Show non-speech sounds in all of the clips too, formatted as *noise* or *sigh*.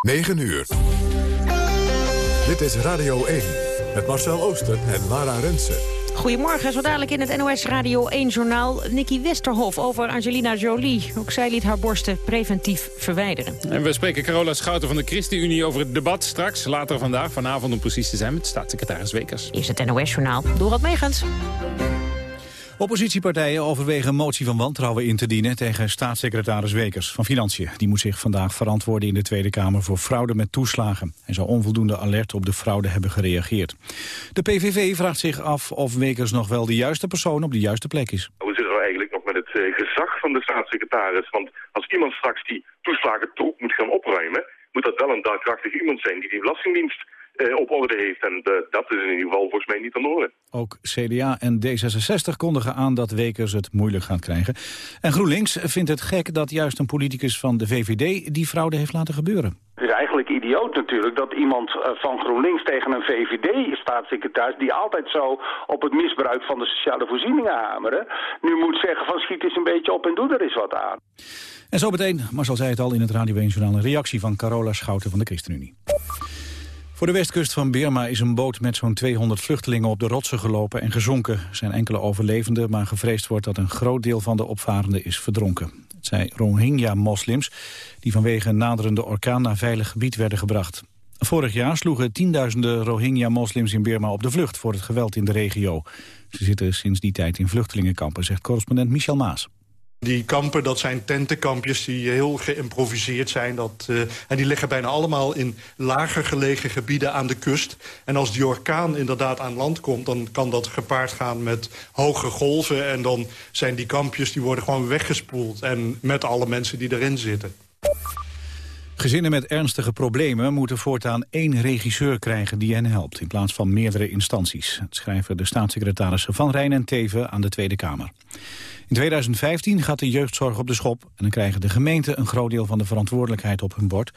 9 uur. Dit is Radio 1 met Marcel Ooster en Lara Rensen. Goedemorgen, zo dadelijk in het NOS Radio 1-journaal... Nicky Westerhof over Angelina Jolie. Ook zij liet haar borsten preventief verwijderen. En we spreken Carola Schouten van de ChristenUnie over het debat straks. Later vandaag, vanavond om precies te zijn, met staatssecretaris Wekers. Is het NOS-journaal. Door wat meegaans. Oppositiepartijen overwegen een motie van wantrouwen in te dienen tegen staatssecretaris Wekers van Financiën. Die moet zich vandaag verantwoorden in de Tweede Kamer voor fraude met toeslagen. Hij zou onvoldoende alert op de fraude hebben gereageerd. De PVV vraagt zich af of Wekers nog wel de juiste persoon op de juiste plek is. Hoe zit het eigenlijk nog met het eh, gezag van de staatssecretaris? Want als iemand straks die toeslagen moet gaan opruimen, moet dat wel een daadkrachtig iemand zijn die die Belastingdienst op orde heeft. En de, dat is in ieder geval volgens mij niet aan de orde. Ook CDA en D66 kondigen aan dat Wekers het moeilijk gaat krijgen. En GroenLinks vindt het gek dat juist een politicus van de VVD die fraude heeft laten gebeuren. Het is eigenlijk idioot natuurlijk dat iemand eh, van GroenLinks tegen een VVD-staatssecretaris... die altijd zo op het misbruik van de sociale voorzieningen hameren... nu moet zeggen van schiet eens een beetje op en doe er eens wat aan. En zo meteen, Marcel zei het al in het Radio 1 Journaal... een reactie van Carola Schouten van de ChristenUnie. Voor de westkust van Birma is een boot met zo'n 200 vluchtelingen op de rotsen gelopen en gezonken. Er zijn enkele overlevenden, maar gevreesd wordt dat een groot deel van de opvarenden is verdronken. Het zijn Rohingya-moslims die vanwege een naderende orkaan naar veilig gebied werden gebracht. Vorig jaar sloegen tienduizenden Rohingya-moslims in Birma op de vlucht voor het geweld in de regio. Ze zitten sinds die tijd in vluchtelingenkampen, zegt correspondent Michel Maas. Die kampen, dat zijn tentenkampjes die heel geïmproviseerd zijn. Dat, uh, en die liggen bijna allemaal in lager gelegen gebieden aan de kust. En als die orkaan inderdaad aan land komt... dan kan dat gepaard gaan met hoge golven. En dan zijn die kampjes die worden gewoon weggespoeld. En met alle mensen die erin zitten. Gezinnen met ernstige problemen moeten voortaan één regisseur krijgen die hen helpt, in plaats van meerdere instanties. Dat schrijven de staatssecretarissen Van Rijn en Teven aan de Tweede Kamer. In 2015 gaat de jeugdzorg op de schop en dan krijgen de gemeenten een groot deel van de verantwoordelijkheid op hun bord.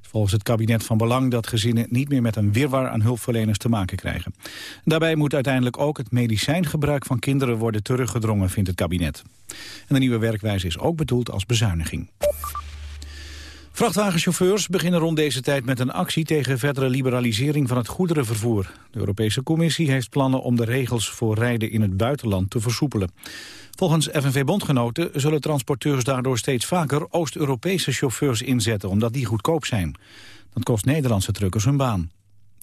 Volgens het kabinet van belang dat gezinnen niet meer met een wirwar aan hulpverleners te maken krijgen. Daarbij moet uiteindelijk ook het medicijngebruik van kinderen worden teruggedrongen, vindt het kabinet. En de nieuwe werkwijze is ook bedoeld als bezuiniging. Vrachtwagenchauffeurs beginnen rond deze tijd met een actie tegen verdere liberalisering van het goederenvervoer. De Europese Commissie heeft plannen om de regels voor rijden in het buitenland te versoepelen. Volgens FNV-bondgenoten zullen transporteurs daardoor steeds vaker Oost-Europese chauffeurs inzetten, omdat die goedkoop zijn. Dat kost Nederlandse truckers hun baan.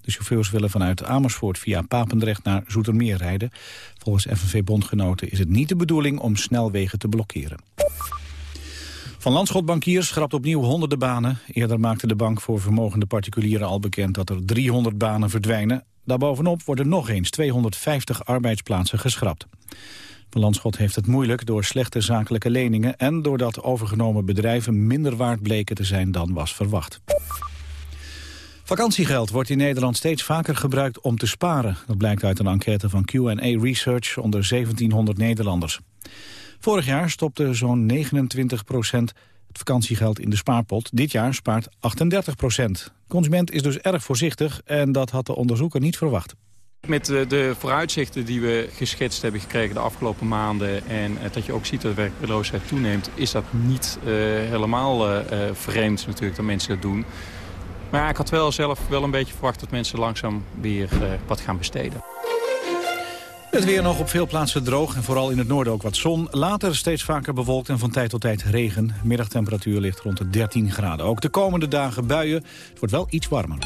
De chauffeurs willen vanuit Amersfoort via Papendrecht naar Zoetermeer rijden. Volgens FNV-bondgenoten is het niet de bedoeling om snelwegen te blokkeren. Van Landschotbankiers schrapt opnieuw honderden banen. Eerder maakte de bank voor vermogende particulieren al bekend dat er 300 banen verdwijnen. Daarbovenop worden nog eens 250 arbeidsplaatsen geschrapt. Van Landschot heeft het moeilijk door slechte zakelijke leningen... en doordat overgenomen bedrijven minder waard bleken te zijn dan was verwacht. Vakantiegeld wordt in Nederland steeds vaker gebruikt om te sparen. Dat blijkt uit een enquête van Q&A Research onder 1700 Nederlanders. Vorig jaar stopte zo'n 29 procent het vakantiegeld in de spaarpot. Dit jaar spaart 38 procent. Consument is dus erg voorzichtig en dat had de onderzoeker niet verwacht. Met de vooruitzichten die we geschetst hebben gekregen de afgelopen maanden... en dat je ook ziet dat werkloosheid toeneemt... is dat niet uh, helemaal uh, vreemd natuurlijk dat mensen dat doen. Maar ja, ik had wel zelf wel een beetje verwacht dat mensen langzaam weer wat gaan besteden. Het weer nog op veel plaatsen droog en vooral in het noorden ook wat zon. Later steeds vaker bewolkt en van tijd tot tijd regen. Middagtemperatuur ligt rond de 13 graden. Ook de komende dagen buien. Het wordt wel iets warmer.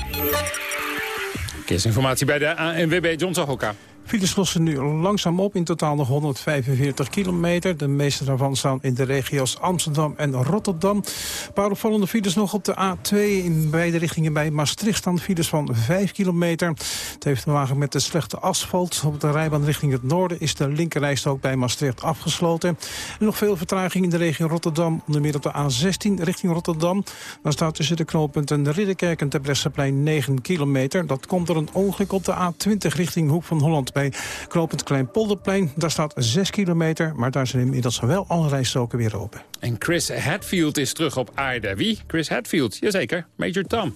Informatie bij de ANWB John Zahoka. Files lossen nu langzaam op, in totaal nog 145 kilometer. De meeste daarvan staan in de regio's Amsterdam en Rotterdam. Een paar opvallende files nog op de A2 in beide richtingen bij Maastricht staan files van 5 kilometer. Het heeft te maken met de slechte asfalt. Op de rijbaan richting het noorden is de linkerrijstrook bij Maastricht afgesloten. En nog veel vertraging in de regio Rotterdam, onder meer op de A16 richting Rotterdam. Dan staat tussen de knooppunten de Ridderkerk en Terbrechtseplein 9 kilometer. Dat komt door een ongeluk op de A20 richting Hoek van Holland Knopend Kleinpolderplein. Daar staat 6 kilometer, maar daar zijn inmiddels wel alle rijstroken weer open. En Chris Hadfield is terug op aarde. Wie? Chris Hadfield, jazeker. Major Tom.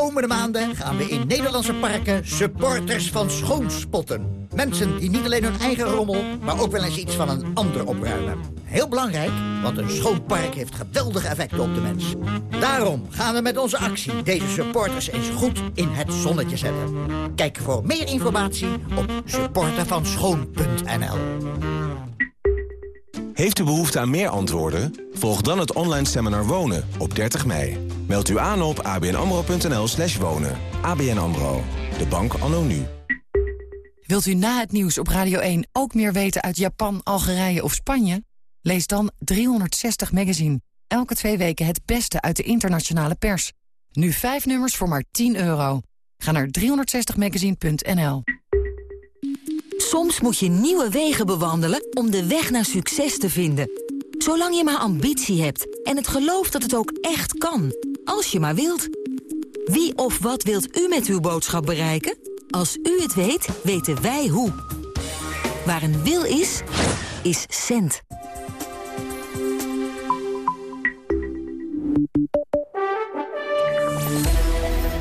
Komende maanden gaan we in Nederlandse parken supporters van schoonspotten. Mensen die niet alleen hun eigen rommel, maar ook wel eens iets van een ander opruimen. Heel belangrijk, want een schoon park heeft geweldige effecten op de mens. Daarom gaan we met onze actie deze supporters eens goed in het zonnetje zetten. Kijk voor meer informatie op supportervanschoon.nl Heeft u behoefte aan meer antwoorden? Volg dan het online seminar Wonen op 30 mei. Meld u aan op abnamro.nl slash wonen. ABN AMRO, de bank anno nu. Wilt u na het nieuws op Radio 1 ook meer weten uit Japan, Algerije of Spanje? Lees dan 360 Magazine. Elke twee weken het beste uit de internationale pers. Nu vijf nummers voor maar 10 euro. Ga naar 360magazine.nl. Soms moet je nieuwe wegen bewandelen om de weg naar succes te vinden. Zolang je maar ambitie hebt en het geloof dat het ook echt kan. Als je maar wilt. Wie of wat wilt u met uw boodschap bereiken? Als u het weet, weten wij hoe. Waar een wil is, is cent.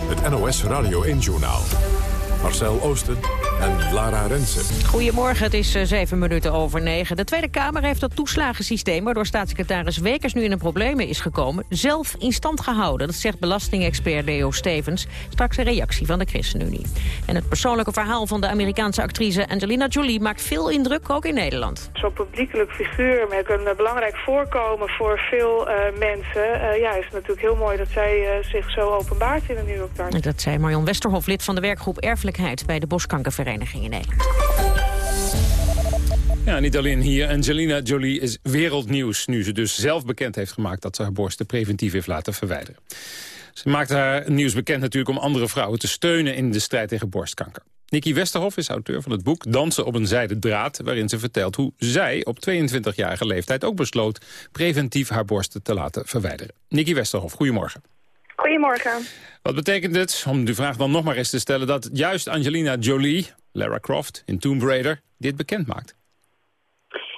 Het NOS Radio 1-journaal. Marcel Oosten en Lara Rensen. Goedemorgen, het is eh, zeven minuten over negen. De Tweede Kamer heeft dat toeslagensysteem... waardoor staatssecretaris Wekers nu in de problemen is gekomen... zelf in stand gehouden. Dat zegt belastingexpert Leo Stevens. Straks een reactie van de ChristenUnie. En het persoonlijke verhaal van de Amerikaanse actrice Angelina Jolie... maakt veel indruk, ook in Nederland. Zo'n publiekelijk figuur met een eh, belangrijk voorkomen voor veel uh, mensen... Uh, ja, is het natuurlijk heel mooi dat zij zich zo openbaart in de New York Times. Dat zei Marion Westerhof, lid van de werkgroep Erfelijkheid... bij de Boskankervereniging in Nederland. Ja, niet alleen hier. Angelina Jolie is wereldnieuws... nu ze dus zelf bekend heeft gemaakt dat ze haar borsten preventief heeft laten verwijderen. Ze maakt haar nieuws bekend natuurlijk om andere vrouwen te steunen... in de strijd tegen borstkanker. Nikki Westerhof is auteur van het boek Dansen op een zijde draad... waarin ze vertelt hoe zij op 22-jarige leeftijd ook besloot... preventief haar borsten te laten verwijderen. Nikki Westerhof, goedemorgen. Goedemorgen. Wat betekent het, om de vraag dan nog maar eens te stellen... dat juist Angelina Jolie, Lara Croft in Tomb Raider, dit bekend maakt?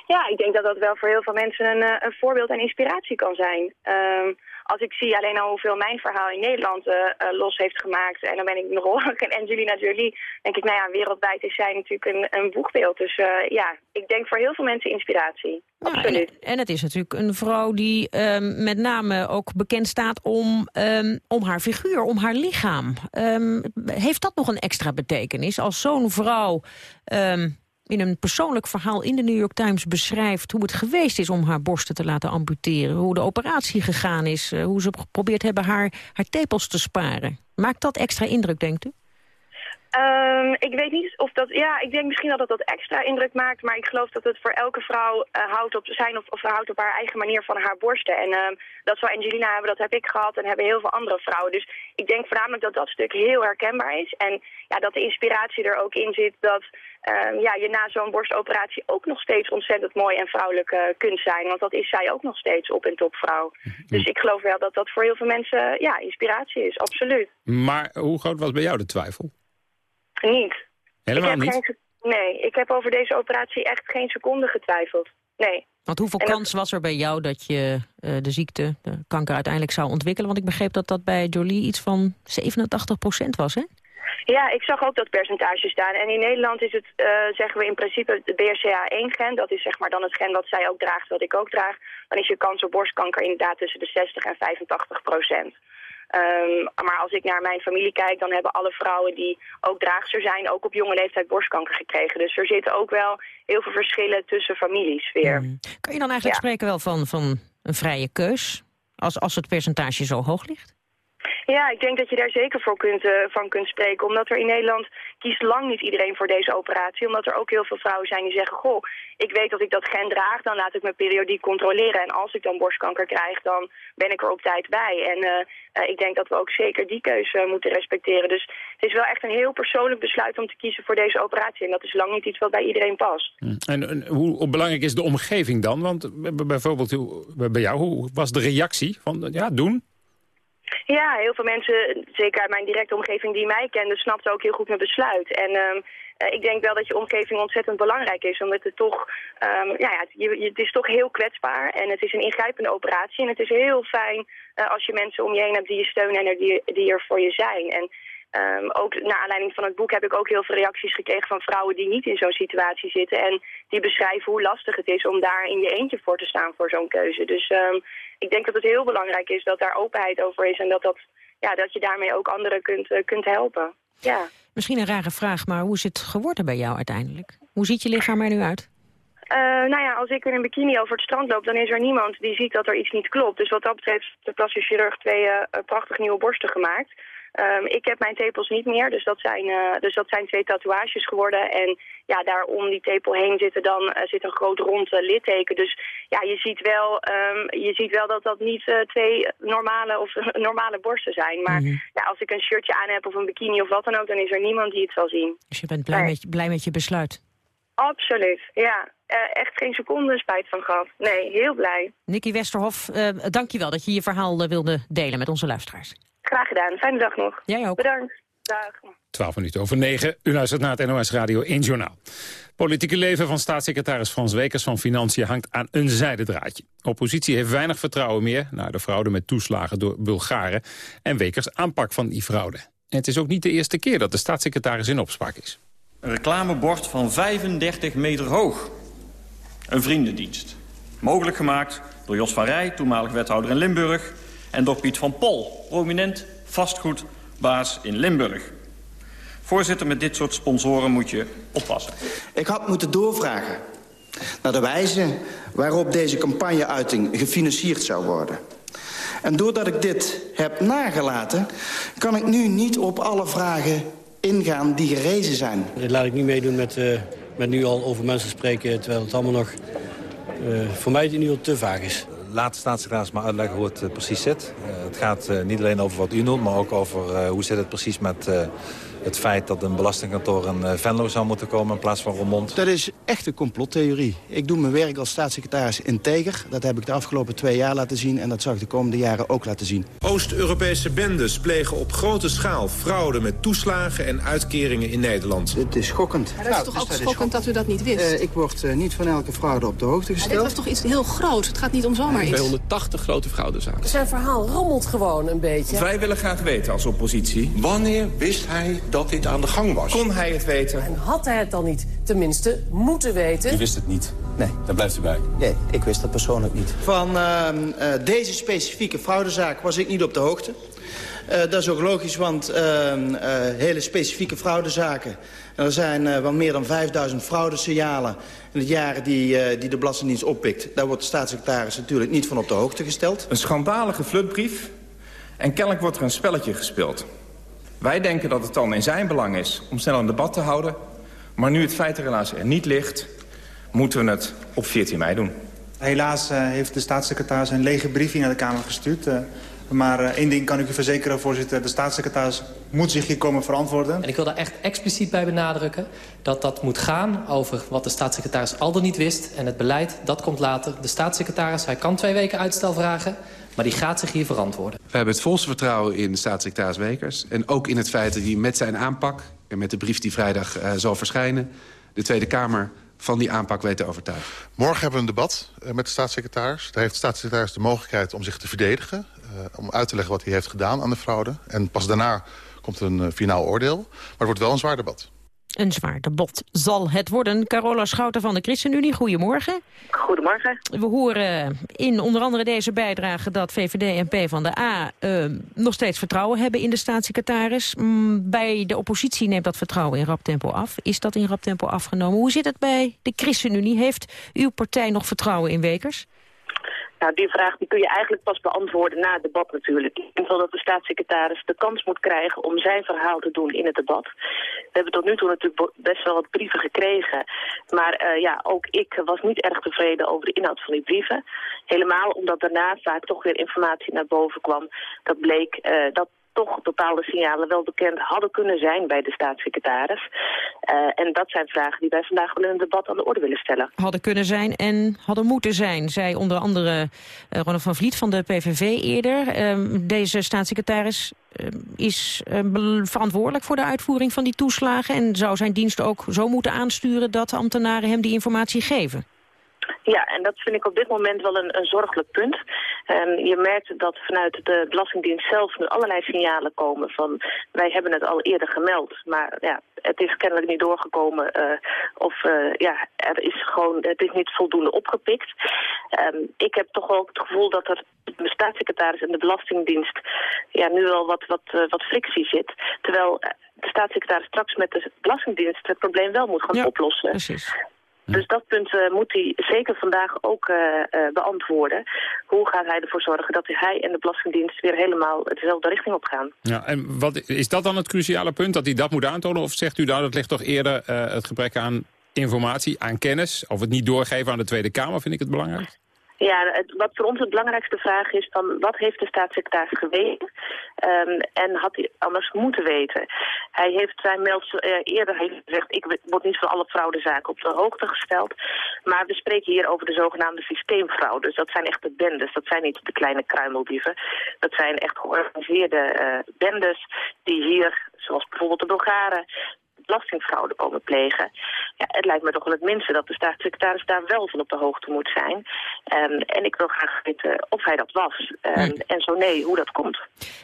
Ja, ik denk dat dat wel voor heel veel mensen een, eh, een voorbeeld en inspiratie kan zijn. Um, als ik zie alleen al hoeveel mijn verhaal in Nederland uh, uh, los heeft gemaakt... en dan ben ik nog *laughs* geen Angelina Jolie... denk ik, nou ja, wereldwijd is zij natuurlijk een, een boekbeeld. Dus uh, ja, ik denk voor heel veel mensen inspiratie. Ja, Absoluut. En, en, het is natuurlijk een vrouw die um, met name ook bekend staat om, um, om haar figuur, om haar lichaam. Um, heeft dat nog een extra betekenis als zo'n vrouw in een persoonlijk verhaal in de New York Times beschrijft... hoe het geweest is om haar borsten te laten amputeren. Hoe de operatie gegaan is. Uh, hoe ze geprobeerd hebben haar, haar tepels te sparen. Maakt dat extra indruk, denkt u? Um, ik weet niet of dat... Ja, ik denk misschien dat het dat extra indruk maakt. Maar ik geloof dat het voor elke vrouw uh, houdt op zijn of, of houdt op haar eigen manier van haar borsten. En um, dat zou Angelina hebben, dat heb ik gehad en hebben heel veel andere vrouwen. Dus ik denk voornamelijk dat dat stuk heel herkenbaar is. En ja, dat de inspiratie er ook in zit dat um, ja, je na zo'n borstoperatie ook nog steeds ontzettend mooi en vrouwelijk uh, kunt zijn. Want dat is zij ook nog steeds op- en topvrouw. Dus ik geloof wel dat dat voor heel veel mensen ja, inspiratie is, absoluut. Maar hoe groot was bij jou de twijfel? Niet. Helemaal niet? Geen, nee, ik heb over deze operatie echt geen seconde getwijfeld. Nee. Want hoeveel kans was er bij jou dat je uh, de ziekte, de kanker uiteindelijk zou ontwikkelen? Want ik begreep dat dat bij Jolie iets van 87 procent was, hè? Ja, ik zag ook dat percentage staan. En in Nederland is het, uh, zeggen we in principe, de BRCA1-gen. Dat is zeg maar dan het gen wat zij ook draagt, wat ik ook draag. Dan is je kans op borstkanker inderdaad tussen de 60 en 85 procent. Um, maar als ik naar mijn familie kijk, dan hebben alle vrouwen die ook draagster zijn... ook op jonge leeftijd borstkanker gekregen. Dus er zitten ook wel heel veel verschillen tussen families weer. Hmm. Kan je dan eigenlijk ja. spreken wel van, van een vrije keus? als, als het percentage zo hoog ligt? Ja, ik denk dat je daar zeker voor kunt, uh, van kunt spreken. Omdat er in Nederland kiest lang niet iedereen voor deze operatie. Omdat er ook heel veel vrouwen zijn die zeggen... goh, ik weet dat ik dat gen draag, dan laat ik me periodiek controleren. En als ik dan borstkanker krijg, dan ben ik er op tijd bij. En uh, ik denk dat we ook zeker die keuze moeten respecteren. Dus het is wel echt een heel persoonlijk besluit om te kiezen voor deze operatie. En dat is lang niet iets wat bij iedereen past. Hm. En, en hoe belangrijk is de omgeving dan? Want bijvoorbeeld bij jou, hoe was de reactie van ja, doen? Ja, heel veel mensen, zeker uit mijn directe omgeving die mij kenden, snapten ook heel goed mijn besluit. En um, ik denk wel dat je omgeving ontzettend belangrijk is, omdat het toch, um, ja, ja het, is toch heel kwetsbaar en het is een ingrijpende operatie. En het is heel fijn uh, als je mensen om je heen hebt die je steunen en die, die er voor je zijn. En Um, ook naar aanleiding van het boek heb ik ook heel veel reacties gekregen van vrouwen die niet in zo'n situatie zitten. En die beschrijven hoe lastig het is om daar in je eentje voor te staan voor zo'n keuze. Dus um, ik denk dat het heel belangrijk is dat daar openheid over is en dat, dat, ja, dat je daarmee ook anderen kunt, uh, kunt helpen. Ja. Misschien een rare vraag, maar hoe is het geworden bij jou uiteindelijk? Hoe ziet je lichaam er nu uit? Uh, nou ja, als ik in een bikini over het strand loop, dan is er niemand die ziet dat er iets niet klopt. Dus wat dat betreft heeft de plastic chirurg twee uh, prachtig nieuwe borsten gemaakt. Um, ik heb mijn tepels niet meer, dus dat, zijn, uh, dus dat zijn twee tatoeages geworden. En ja, daar om die tepel heen zitten dan, uh, zit een groot rond uh, litteken. Dus ja, je ziet wel, um, je ziet wel dat dat niet twee normale, of, *laughs* normale borsten zijn. Maar mm -hmm. ja, als ik een shirtje aan heb of een bikini of wat dan ook, dan is er niemand die het zal zien. Dus je bent blij, nee. met, blij met je besluit? Absoluut, ja. Echt geen seconde spijt van gehad. Nee, heel blij. Nicky Westerhof, dank je wel dat je je verhaal wilde delen met onze luisteraars. Graag gedaan. Fijne dag nog. Jij ook. Bedankt. Dag. 12 minuten over 9. U luistert naar het NOS Radio 1 Journaal. Politieke leven van staatssecretaris Frans Wekers van Financiën hangt aan een zijdendraadje. Oppositie heeft weinig vertrouwen meer naar de fraude met toeslagen door Bulgaren en Wekers aanpak van die fraude. En het is ook niet de eerste keer dat de staatssecretaris in opspraak is. Een reclamebord van 35 meter hoog. Een vriendendienst. Mogelijk gemaakt door Jos van Rij, toenmalig wethouder in Limburg en door Piet van Pol, prominent vastgoedbaas in Limburg. Voorzitter, met dit soort sponsoren moet je oppassen. Ik had moeten doorvragen naar de wijze waarop deze campagneuiting gefinancierd zou worden. En doordat ik dit heb nagelaten, kan ik nu niet op alle vragen ingaan die gerezen zijn. Dit laat ik niet meedoen met, uh, met nu al over mensen spreken... terwijl het allemaal nog uh, voor mij nu al te vaag is laat staatssecretaris maar uitleggen hoe het uh, precies zit. Uh, het gaat niet alleen over wat u noemt, maar ook over hoe zit het precies met het feit dat een belastingkantoor in Venlo zou moeten komen in plaats van Roermond. Dat is echt een complottheorie. Ik doe mijn werk als staatssecretaris integer. Dat heb ik de afgelopen twee jaar laten zien en dat zal ik de komende jaren ook laten zien. Oost-Europese bendes plegen op grote schaal fraude met toeslagen en uitkeringen in Nederland. Het is schokkend. Maar dat is nou, toch dus ook schokkend dat u dat niet wist? ik word niet van elke fraude op de hoogte gesteld. Maar dit was toch iets heel groots? Het gaat niet om zomaar iets. 280 grote fraudezaken. Zijn verhaal rommelt gewoon een beetje. Wij willen graag weten als oppositie... wanneer wist hij dat dit aan de gang was? Kon hij het weten? En had hij het dan niet tenminste moeten weten? U wist het niet? Nee. Daar blijft u bij? Nee, ik wist dat persoonlijk niet. Van uh, uh, deze specifieke fraudezaak was ik niet op de hoogte. Uh, dat is ook logisch, want hele specifieke fraudezaken... er zijn wel meer dan 5000 fraudesignalen in het jaren die, die de Belastingdienst oppikt. Daar wordt de staatssecretaris natuurlijk niet van op de hoogte gesteld. Een schandalige flutbrief en kennelijk wordt er een spelletje gespeeld. Wij denken dat het dan in zijn belang is om snel een debat te houden... maar nu het feit er helaas er niet ligt, moeten we het op 14 mei doen. Helaas uh, heeft de staatssecretaris een lege briefing naar de Kamer gestuurd... Uh, maar uh, één ding kan ik u verzekeren, voorzitter. De staatssecretaris moet zich hier komen verantwoorden. En ik wil daar echt expliciet bij benadrukken... dat dat moet gaan over wat de staatssecretaris al dan niet wist. En het beleid, dat komt later. De staatssecretaris, hij kan twee weken uitstel vragen... maar die gaat zich hier verantwoorden. We hebben het volste vertrouwen in de staatssecretaris Wekers... en ook in het feit dat hij met zijn aanpak... en met de brief die vrijdag uh, zal verschijnen... de Tweede Kamer van die aanpak weet te overtuigen. Morgen hebben we een debat uh, met de staatssecretaris. Daar heeft de staatssecretaris de mogelijkheid om zich te verdedigen... Uh, om uit te leggen wat hij heeft gedaan aan de fraude. En pas daarna komt een uh, finaal oordeel. Maar het wordt wel een zwaar debat. Een zwaar debat zal het worden. Carola Schouten van de ChristenUnie, goedemorgen. Goedemorgen. We horen in onder andere deze bijdrage dat VVD en P van de A uh, nog steeds vertrouwen hebben in de staatssecretaris. Mm, bij de oppositie neemt dat vertrouwen in rap tempo af. Is dat in rap tempo afgenomen? Hoe zit het bij de ChristenUnie? Heeft uw partij nog vertrouwen in Wekers? Nou, die vraag die kun je eigenlijk pas beantwoorden na het debat natuurlijk. Ik denk wel dat de staatssecretaris de kans moet krijgen om zijn verhaal te doen in het debat. We hebben tot nu toe natuurlijk best wel wat brieven gekregen. Maar uh, ja, ook ik was niet erg tevreden over de inhoud van die brieven. Helemaal omdat daarna vaak toch weer informatie naar boven kwam. Dat bleek uh, dat toch bepaalde signalen wel bekend hadden kunnen zijn bij de staatssecretaris. Uh, en dat zijn vragen die wij vandaag wel in een debat aan de orde willen stellen. Hadden kunnen zijn en hadden moeten zijn, zei onder andere uh, Ronald van Vliet van de PVV eerder. Uh, deze staatssecretaris is verantwoordelijk voor de uitvoering van die toeslagen... en zou zijn dienst ook zo moeten aansturen dat ambtenaren hem die informatie geven. Ja, en dat vind ik op dit moment wel een, een zorgelijk punt. Um, je merkt dat vanuit de Belastingdienst zelf nu allerlei signalen komen van... wij hebben het al eerder gemeld, maar ja, het is kennelijk niet doorgekomen. Uh, of uh, ja, er is gewoon, het is niet voldoende opgepikt. Um, ik heb toch wel het gevoel dat er de staatssecretaris en de Belastingdienst... ja, nu wel wat, wat, uh, wat frictie zit. Terwijl de staatssecretaris straks met de Belastingdienst het probleem wel moet gaan ja, oplossen. Precies. Dus dat punt uh, moet hij zeker vandaag ook uh, uh, beantwoorden. Hoe gaat hij ervoor zorgen dat hij en de Belastingdienst weer helemaal dezelfde richting op gaan? Ja, en wat, is dat dan het cruciale punt, dat hij dat moet aantonen? Of zegt u nou, dat ligt toch eerder het gebrek aan informatie, aan kennis... of het niet doorgeven aan de Tweede Kamer, vind ik het belangrijk? Ja, wat voor ons het belangrijkste vraag is van wat heeft de staatssecretaris geweten um, en had hij anders moeten weten. Hij heeft zijn mails uh, eerder heeft gezegd, ik word niet van alle fraudezaken op de hoogte gesteld, maar we spreken hier over de zogenaamde systeemfraudes. Dat zijn echt de bendes, dat zijn niet de kleine kruimeldieven. Dat zijn echt georganiseerde uh, bendes die hier, zoals bijvoorbeeld de Bulgaren, belastingfraude komen plegen. Ja, het lijkt me toch wel het minste dat de staatssecretaris daar wel van op de hoogte moet zijn. Um, en ik wil graag weten of hij dat was. Um, nee. En zo nee, hoe dat komt.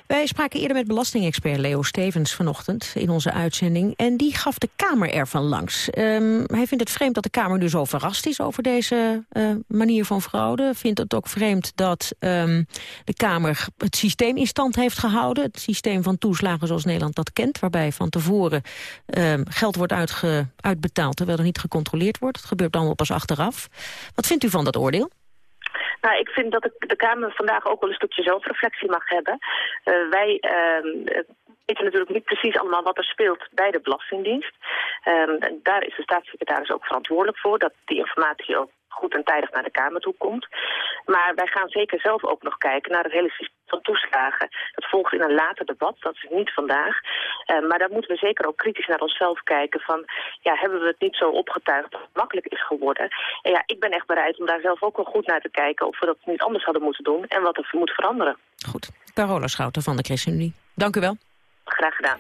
Wij spraken eerder met belastingexpert Leo Stevens vanochtend in onze uitzending. En die gaf de Kamer ervan langs. Um, hij vindt het vreemd dat de Kamer nu zo verrast is over deze uh, manier van fraude. Vindt het ook vreemd dat de Kamer het systeem in stand heeft gehouden. Het systeem van toeslagen zoals Nederland dat kent. Waarbij van tevoren uh, geld wordt uitge, uitbetaald terwijl er niet gecontroleerd wordt. Het gebeurt allemaal pas achteraf. Wat vindt u van dat oordeel? Nou, ik vind dat de, Kamer vandaag ook wel een stukje zelfreflectie mag hebben. Uh, wij uh, weten natuurlijk niet precies allemaal wat er speelt bij de Belastingdienst. Um, en daar is de staatssecretaris ook verantwoordelijk voor, dat die informatie ook goed en tijdig naar de Kamer toe komt. Maar wij gaan zeker zelf ook nog kijken naar het hele systeem van toeslagen. Dat volgt in een later debat, dat is niet vandaag. Uh, maar daar moeten we zeker ook kritisch naar onszelf kijken van... ja, hebben we het niet zo opgetuigd dat het makkelijk is geworden? En ja, ik ben echt bereid om daar zelf ook wel goed naar te kijken... of we dat niet anders hadden moeten doen en wat er moet veranderen. Goed. Carola Schouten van de ChristenUnie. Dank u wel. Graag gedaan.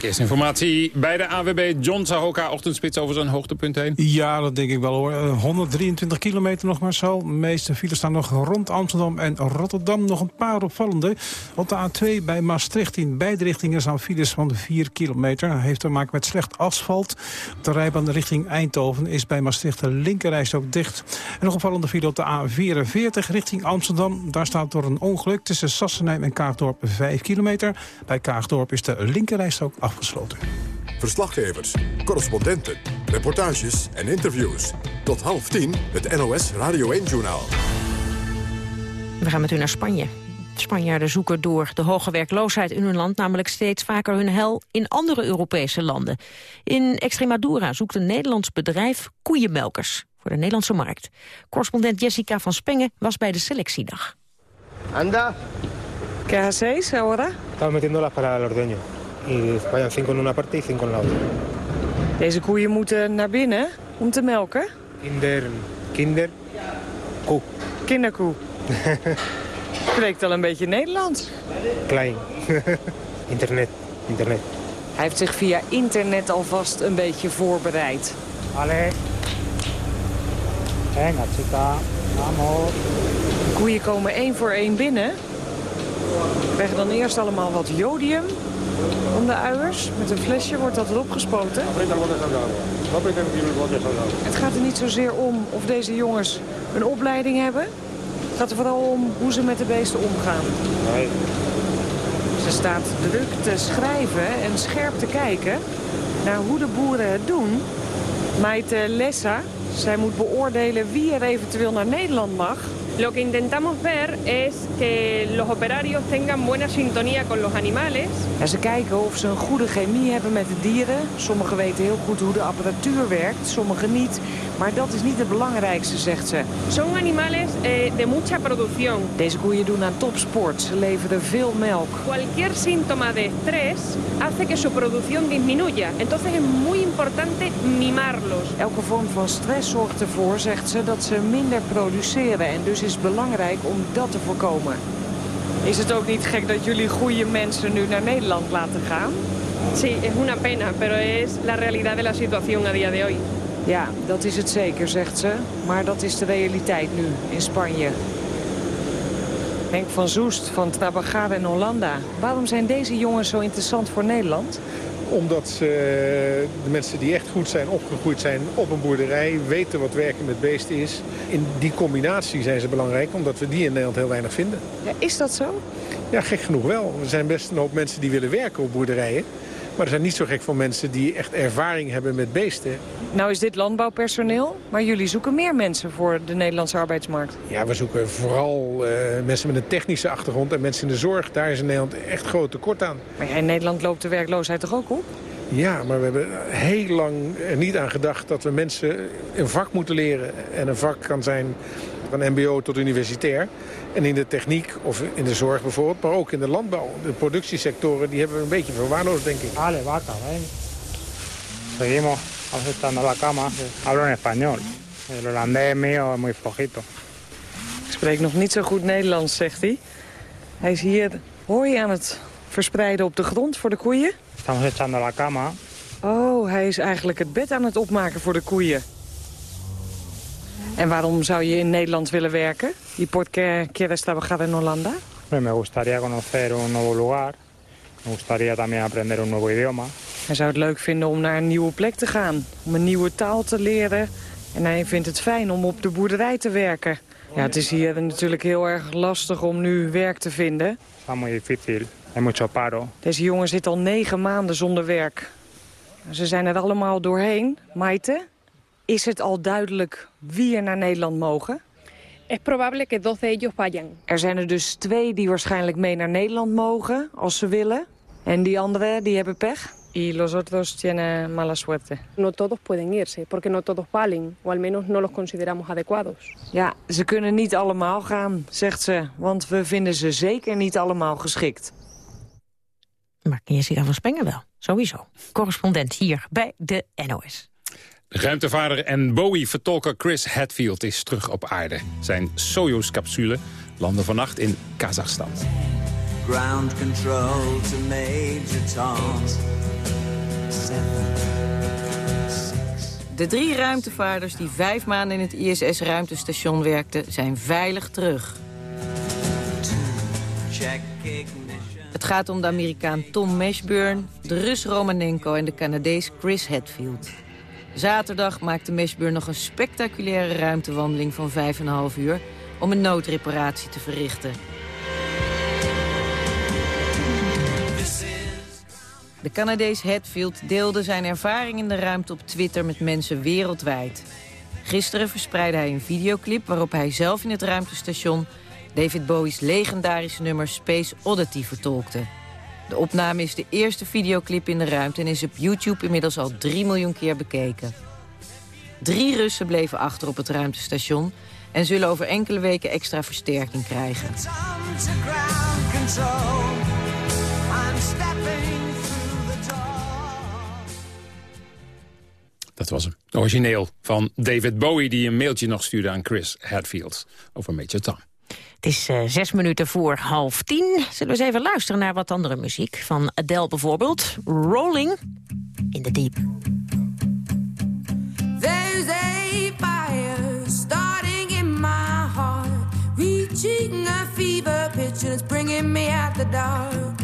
Eerste informatie bij de AWB. John Sahoka, ochtendspits over zijn hoogtepunt heen. Ja, dat denk ik wel hoor. 123 kilometer nog maar zo. De meeste files staan nog rond Amsterdam en Rotterdam. Nog een paar opvallende. Op de A2 bij Maastricht in beide richtingen staan files van 4 kilometer. Heeft te maken met slecht asfalt. De rijbaan richting Eindhoven is bij Maastricht de linkerreis ook dicht. En nog opvallende file op de A44 richting Amsterdam. Daar staat door een ongeluk tussen Sassenheim en Kaagdorp 5 kilometer. Bij Kaagdorp is de linkerreis ook afgesloten. Verslaggevers, correspondenten, reportages en interviews. Tot half tien het NOS Radio 1-journaal. We gaan met u naar Spanje. Spanjaarden zoeken door de hoge werkloosheid in hun land... namelijk steeds vaker hun hel in andere Europese landen. In Extremadura zoekt een Nederlands bedrijf koeienmelkers... voor de Nederlandse markt. Correspondent Jessica van Spengen was bij de selectiedag. Anda. ¿Qué hacéis ahora? Estamos metiéndolas para el ordeño. Y vayan cinco en una parte y cinco en la otra. Deze koeien moeten naar binnen om te melken? Kinder, kinder, koe. Kinderkoe. *laughs* Spreekt al een beetje Nederlands. Klein. *laughs* internet, internet. Hij heeft zich via internet alvast een beetje voorbereid. Allee. Venga, chica. Vamos. De koeien komen één voor één binnen. Krijgen dan eerst allemaal wat jodium om de uiers. Met een flesje wordt dat erop gespoten. Het gaat er niet zozeer om of deze jongens een opleiding hebben. Het gaat er vooral om hoe ze met de beesten omgaan. Nee. Ze staat druk te schrijven en scherp te kijken naar hoe de boeren het doen. Maite Lessa, zij moet beoordelen wie er eventueel naar Nederland mag. Lo que intentamos ver es que los operarios tengan buena sintonía con los animales. En ze kijken of ze een goede chemie hebben met de dieren. Sommigen weten heel goed hoe de apparatuur werkt, sommigen niet. Maar dat is niet het belangrijkste, zegt ze. Son animales eh, de mucha producción. Deze koeien doen aan topsport. Ze leveren veel melk. Cualquier síntoma de estrés hace que su producción disminuya. Entonces es muy importante mimarlos. Elke vorm van stress zorgt ervoor, zegt ze, dat ze minder produceren. En dus is het belangrijk om dat te voorkomen. Is het ook niet gek dat jullie goede mensen nu naar Nederland laten gaan? Sí, es una pena, pero es la realidad de la situación a día de hoy. Ja, dat is het zeker, zegt ze. Maar dat is de realiteit nu in Spanje. Henk van Zoest van Trabajar en Hollanda. Waarom zijn deze jongens zo interessant voor Nederland? Omdat ze, de mensen die echt goed zijn opgegroeid zijn op een boerderij... weten wat werken met beesten is. In die combinatie zijn ze belangrijk, omdat we die in Nederland heel weinig vinden. Ja, is dat zo? Ja, gek genoeg wel. Er zijn best een hoop mensen die willen werken op boerderijen. Maar er zijn niet zo gek veel mensen die echt ervaring hebben met beesten. Nou is dit landbouwpersoneel, maar jullie zoeken meer mensen voor de Nederlandse arbeidsmarkt. Ja, we zoeken vooral uh, mensen met een technische achtergrond en mensen in de zorg. Daar is in Nederland echt groot tekort aan. Maar ja, in Nederland loopt de werkloosheid toch ook op? Ja, maar we hebben heel lang er niet aan gedacht dat we mensen een vak moeten leren. En een vak kan zijn van mbo tot universitair. En in de techniek of in de zorg bijvoorbeeld, maar ook in de landbouw. De productiesectoren die hebben we een beetje verwaarloosd, denk ik. Vale, vaca, ven. Seguimos aceptando la cama. Hablo en español. El holandés mío es muy flojito. Ik spreek nog niet zo goed Nederlands, zegt hij. Hij is hier hooi aan het verspreiden op de grond voor de koeien. Estamos echando la cama. Oh, hij is eigenlijk het bed aan het opmaken voor de koeien. En waarom zou je in Nederland willen werken? ¿Y por qué quieres trabajar en Holanda? Me gustaría conocer un nuevo lugar. Me gustaría también aprender un nuevo idioma. Hij zou het leuk vinden om naar een nieuwe plek te gaan. Om een nieuwe taal te leren. En hij vindt het fijn om op de boerderij te werken. Ja, het is hier natuurlijk heel erg lastig om nu werk te vinden. Está muy difícil. Hay mucho paro. Deze jongen zit al negen maanden zonder werk. Ze zijn er allemaal doorheen. Maite, is het al duidelijk wie er naar Nederland mogen? Er zijn er dus twee die waarschijnlijk mee naar Nederland mogen, als ze willen. En die anderen, die hebben pech. Y los otros tienen mala suerte. No todos pueden irse, porque no todos valen, o al menos no los consideramos adecuados. Ja, ze kunnen niet allemaal gaan, zegt ze, want we vinden ze zeker niet allemaal geschikt. Maar Jessica van Spengen wel, sowieso. Correspondent hier bij de NOS. Ruimtevader en Bowie-vertolker Chris Hadfield is terug op aarde. Zijn Soyuz-capsule landde vannacht in Kazachstan. Ground control to Major Tom. De drie ruimtevaarders die vijf maanden in het ISS-ruimtestation werkten... zijn veilig terug. Het gaat om de Amerikaan Tom Mashburn, de Rus Romanenko... en de Canadees Chris Hadfield. Zaterdag maakte Meshburn nog een spectaculaire ruimtewandeling van 5,5 uur... om een noodreparatie te verrichten. De Canadees Hatfield deelde zijn ervaring in de ruimte op Twitter met mensen wereldwijd. Gisteren verspreidde hij een videoclip waarop hij zelf in het ruimtestation... David Bowie's legendarische nummer Space Oddity vertolkte. De opname is de eerste videoclip in de ruimte... en is op YouTube inmiddels al 3 miljoen keer bekeken. Drie Russen bleven achter op het ruimtestation... en zullen over enkele weken extra versterking krijgen. Dat was hem. Origineel van David Bowie... die een mailtje nog stuurde aan Chris Hadfield over Major Tom. Het is uh, zes minuten voor half tien. Zullen we eens even luisteren naar wat andere muziek? Van Adele bijvoorbeeld. Rolling in the Deep. There's a fire starting in my heart Reaching a fever pitch and it's bringing me out the dark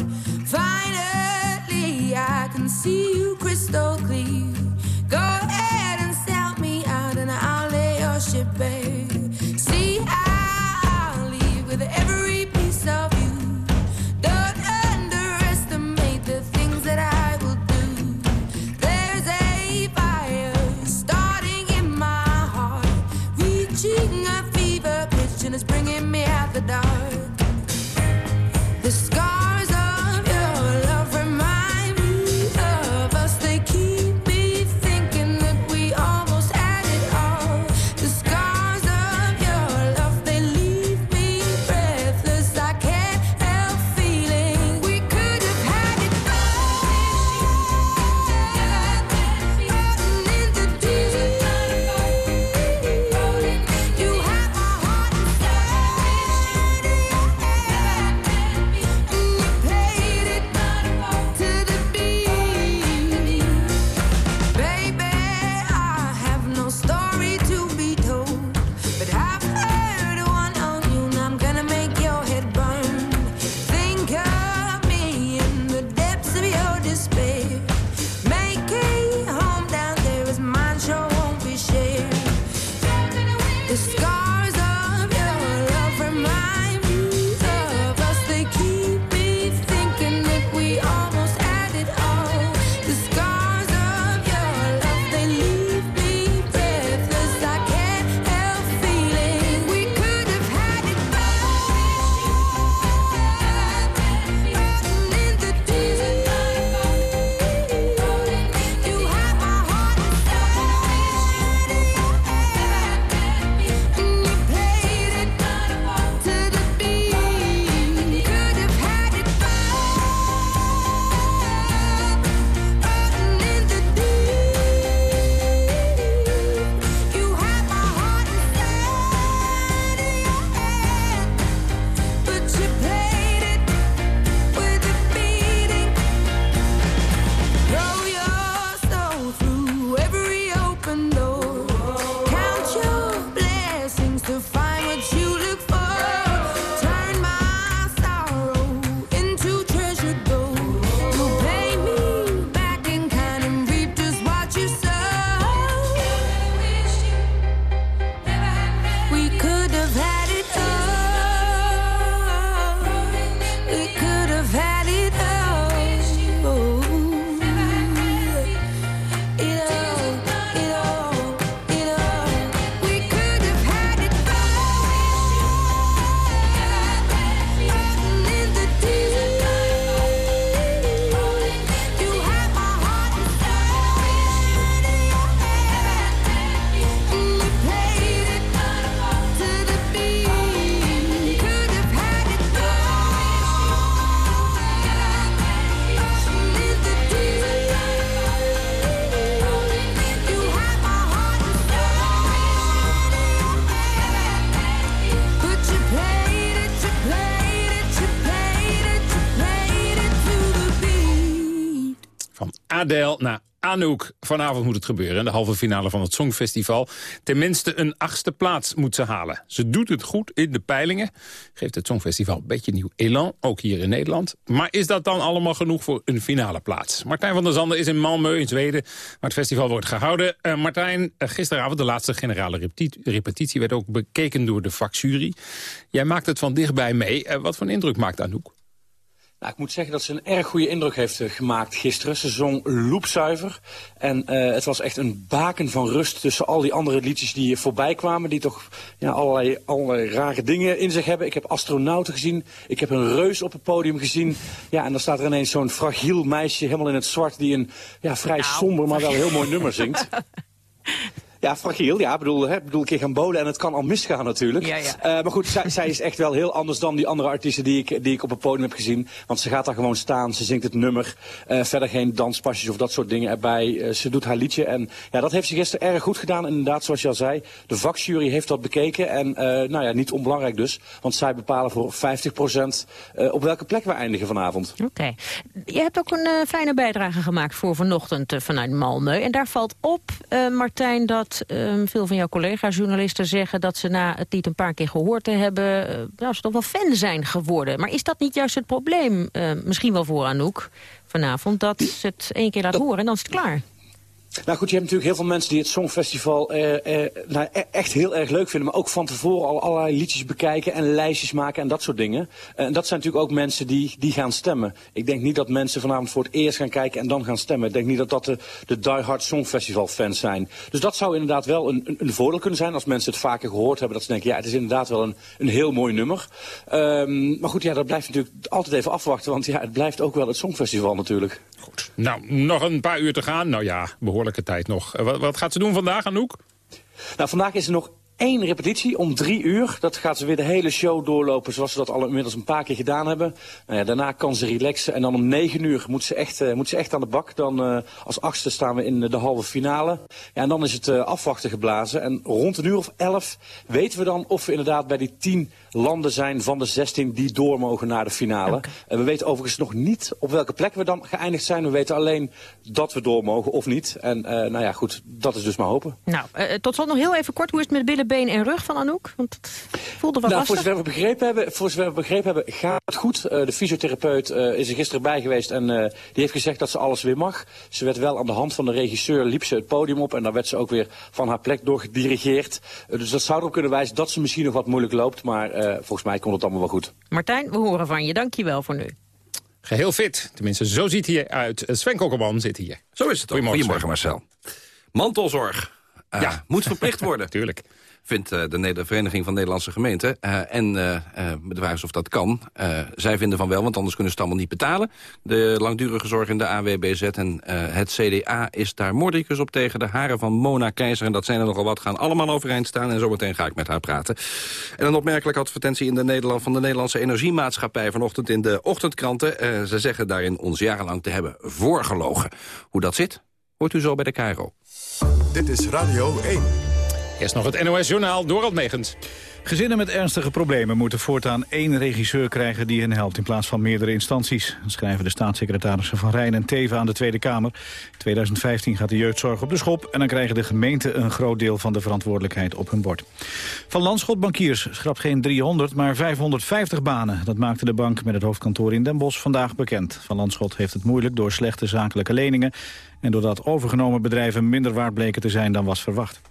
Adele naar Anouk. Vanavond moet het gebeuren. In de halve finale van het Songfestival. Tenminste een achtste plaats moet ze halen. Ze doet het goed in de peilingen. Geeft het Songfestival een beetje nieuw elan. Ook hier in Nederland. Maar is dat dan allemaal genoeg voor een finale plaats? Martijn van der Zanden is in Malmö in Zweden. Waar het festival wordt gehouden. Eh, Martijn, eh, gisteravond de laatste generale repeti- repetitie... werd ook bekeken door de vakjury. Jij maakt het van dichtbij mee. Eh, wat voor indruk maakt Anouk? Nou, ik moet zeggen dat ze een erg goede indruk heeft eh, gemaakt gisteren. Ze zong loepzuiver. En eh, het was echt een baken van rust tussen al die andere liedjes die voorbij kwamen. Die toch ja, allerlei, allerlei rare dingen in zich hebben. Ik heb astronauten gezien. Ik heb een reus op het podium gezien. Ja, en dan staat er ineens zo'n fragiel meisje helemaal in het zwart... die een ja, vrij somber, maar wel heel mooi nummer zingt. *laughs* Ja, fragiel. Ja, ik bedoel, hè, bedoel, een keer gaan bolen en het kan al misgaan natuurlijk. Ja, ja. Eh, maar goed, zij, *laughs* zij is echt wel heel anders dan die andere artiesten die ik, die ik op het podium heb gezien. Want ze gaat daar gewoon staan, ze zingt het nummer. eh, verder geen danspasjes of dat soort dingen erbij. Eh, ze doet haar liedje en ja, dat heeft ze gisteren erg goed gedaan. En inderdaad, zoals je al zei, de vakjury heeft dat bekeken. En nou ja, niet onbelangrijk dus. Want zij bepalen voor 50% eh, op welke plek we eindigen vanavond. Oké. Je hebt ook een fijne bijdrage gemaakt voor vanochtend vanuit Malmö. En daar valt op, Martijn, dat eh, veel van jouw collega-journalisten zeggen... dat ze na het lied een paar keer gehoord te hebben... eh, nou, ze toch wel fan zijn geworden. Maar is dat niet juist het probleem, eh, misschien wel voor Anouk vanavond... dat ze het één keer laat horen en dan is het klaar? Nou goed, je hebt natuurlijk heel veel mensen die het Songfestival eh, eh, nou, e- echt heel erg leuk vinden. Maar ook van tevoren al allerlei liedjes bekijken en lijstjes maken en dat soort dingen. En dat zijn natuurlijk ook mensen die, die gaan stemmen. Ik denk niet dat mensen vanavond voor het eerst gaan kijken en dan gaan stemmen. Ik denk niet dat dat de, de Die Hard Songfestival fans zijn. Dus dat zou inderdaad wel een, een, een voordeel kunnen zijn als mensen het vaker gehoord hebben. Dat ze denken, ja, het is inderdaad wel een, een heel mooi nummer. Ehm, maar goed, ja, dat blijft natuurlijk altijd even afwachten. Want ja, het blijft ook wel het Songfestival natuurlijk. Nou, nog een paar uur te gaan. Nou ja, behoorlijke tijd nog. Eh, Wat, wat gaat ze doen vandaag, Anouk? Nou, vandaag is er nog één repetitie om drie uur. Dat gaat ze weer de hele show doorlopen zoals ze dat al inmiddels een paar keer gedaan hebben. Nou ja, daarna kan ze relaxen en dan om negen uur moet ze echt, eh, moet ze echt aan de bak. Dan eh, als achtste staan we in de halve finale. Ja, en dan is het eh, afwachten geblazen. En rond een uur of elf weten we dan of we inderdaad bij die tien landen zijn van de 16 die door mogen naar de finale. En we weten overigens nog niet op welke plek we dan geëindigd zijn. We weten alleen dat we door mogen of niet. En nou ja, goed, dat is dus maar hopen. Nou, tot slot nog heel even kort. Hoe is het met billen, been en rug van Anouk? Want het voelde wat Nou, voor lastig. zover, we begrepen hebben, voor zover we begrepen hebben, gaat het goed. Eh, de fysiotherapeut eh, is er gisteren bij geweest en eh, die heeft gezegd dat ze alles weer mag. Ze werd wel aan de hand van de regisseur, liep ze het podium op en daar werd ze ook weer van haar plek doorgedirigeerd. Eh, dus dat zou erop kunnen wijzen dat ze misschien nog wat moeilijk loopt, maar eh, volgens mij komt het allemaal wel goed. Martijn, we horen van je. Dank je wel voor nu. Geheel fit. Tenminste, zo ziet hij eruit. Eh, Sven Kokkelman zit hier. Zo is het ook. Goedemorgen, Marcel. Mantelzorg eh, moet verplicht worden. *laughs* Tuurlijk. Vindt eh, de Vereniging van Nederlandse Gemeenten. Eh, en eh, de vraag of dat kan. Zij vinden van wel, want anders kunnen ze het allemaal niet betalen. De langdurige zorg in de AWBZ en het CDA is daar moordicus op tegen. De haren van Mona Keizer, en dat zijn er nogal wat, gaan allemaal overeind staan. En zometeen ga ik met haar praten. En een opmerkelijke advertentie in de Nederland, van de Nederlandse Energiemaatschappij... vanochtend in de ochtendkranten. Ze zeggen daarin ons jarenlang te hebben voorgelogen. Hoe dat zit, hoort u zo bij de KRO. Dit is Radio 1. Eerst nog het NOS-journaal, Dorald Megens. Gezinnen met ernstige problemen moeten voortaan één regisseur krijgen die hen helpt in plaats van meerdere instanties. Dat schrijven de staatssecretarissen Van Rijn en Teven aan de Tweede Kamer. In 2015 gaat de jeugdzorg op de schop en dan krijgen de gemeenten een groot deel van de verantwoordelijkheid op hun bord. Van Landschot Bankiers schrapt geen 300, maar 550 banen. Dat maakte de bank met het hoofdkantoor in Den Bosch vandaag bekend. Van Landschot heeft het moeilijk door slechte zakelijke leningen en doordat overgenomen bedrijven minder waard bleken te zijn dan was verwacht.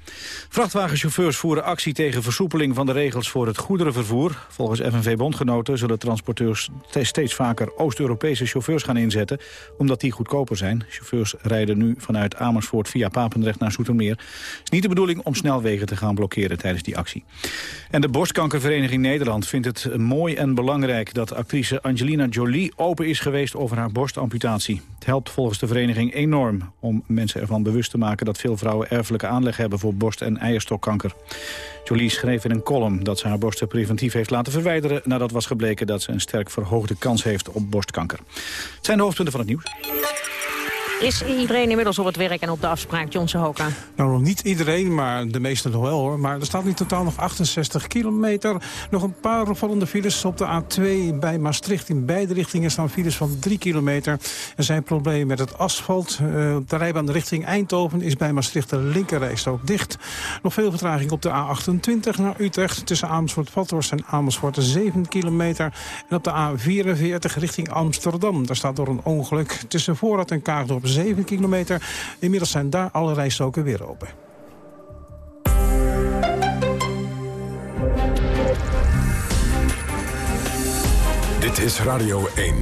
Vrachtwagenchauffeurs voeren actie tegen versoepeling van de voor het goederenvervoer. Volgens FNV-bondgenoten zullen transporteurs te- steeds vaker Oost-Europese chauffeurs gaan inzetten, omdat die goedkoper zijn. Chauffeurs rijden nu vanuit Amersfoort via Papendrecht naar Soetermeer. Het is niet de bedoeling om snelwegen te gaan blokkeren tijdens die actie. En de Borstkankervereniging Nederland vindt het mooi en belangrijk dat actrice Angelina Jolie open is geweest over haar borstamputatie. Het helpt volgens de vereniging enorm om mensen ervan bewust te maken dat veel vrouwen erfelijke aanleg hebben voor borst- en eierstokkanker. Jolie schreef in een column dat ze haar borsten preventief heeft laten verwijderen nadat was gebleken dat ze een sterk verhoogde kans heeft op borstkanker. Het zijn de hoofdpunten van het nieuws. Is iedereen inmiddels op het werk en op de afspraak, Johnson Hoka? Nou, nog niet iedereen, maar de meesten nog wel hoor. Maar er staat in totaal nog 68 kilometer. Nog een paar opvallende files op de A2 bij Maastricht. In beide richtingen staan files van 3 kilometer. Er zijn problemen met het asfalt. Eh, de rijbaan richting Eindhoven is bij Maastricht de linkerrijstrook dicht. Nog veel vertraging op de A28 naar Utrecht. Tussen Amersfoort-Vathorst en Amersfoort 7 kilometer. En op de A44 richting Amsterdam. Daar staat door een ongeluk tussen Voorraad en Kaagdorp 7 kilometer. Inmiddels zijn daar alle rijstroken weer open. Dit is Radio 1.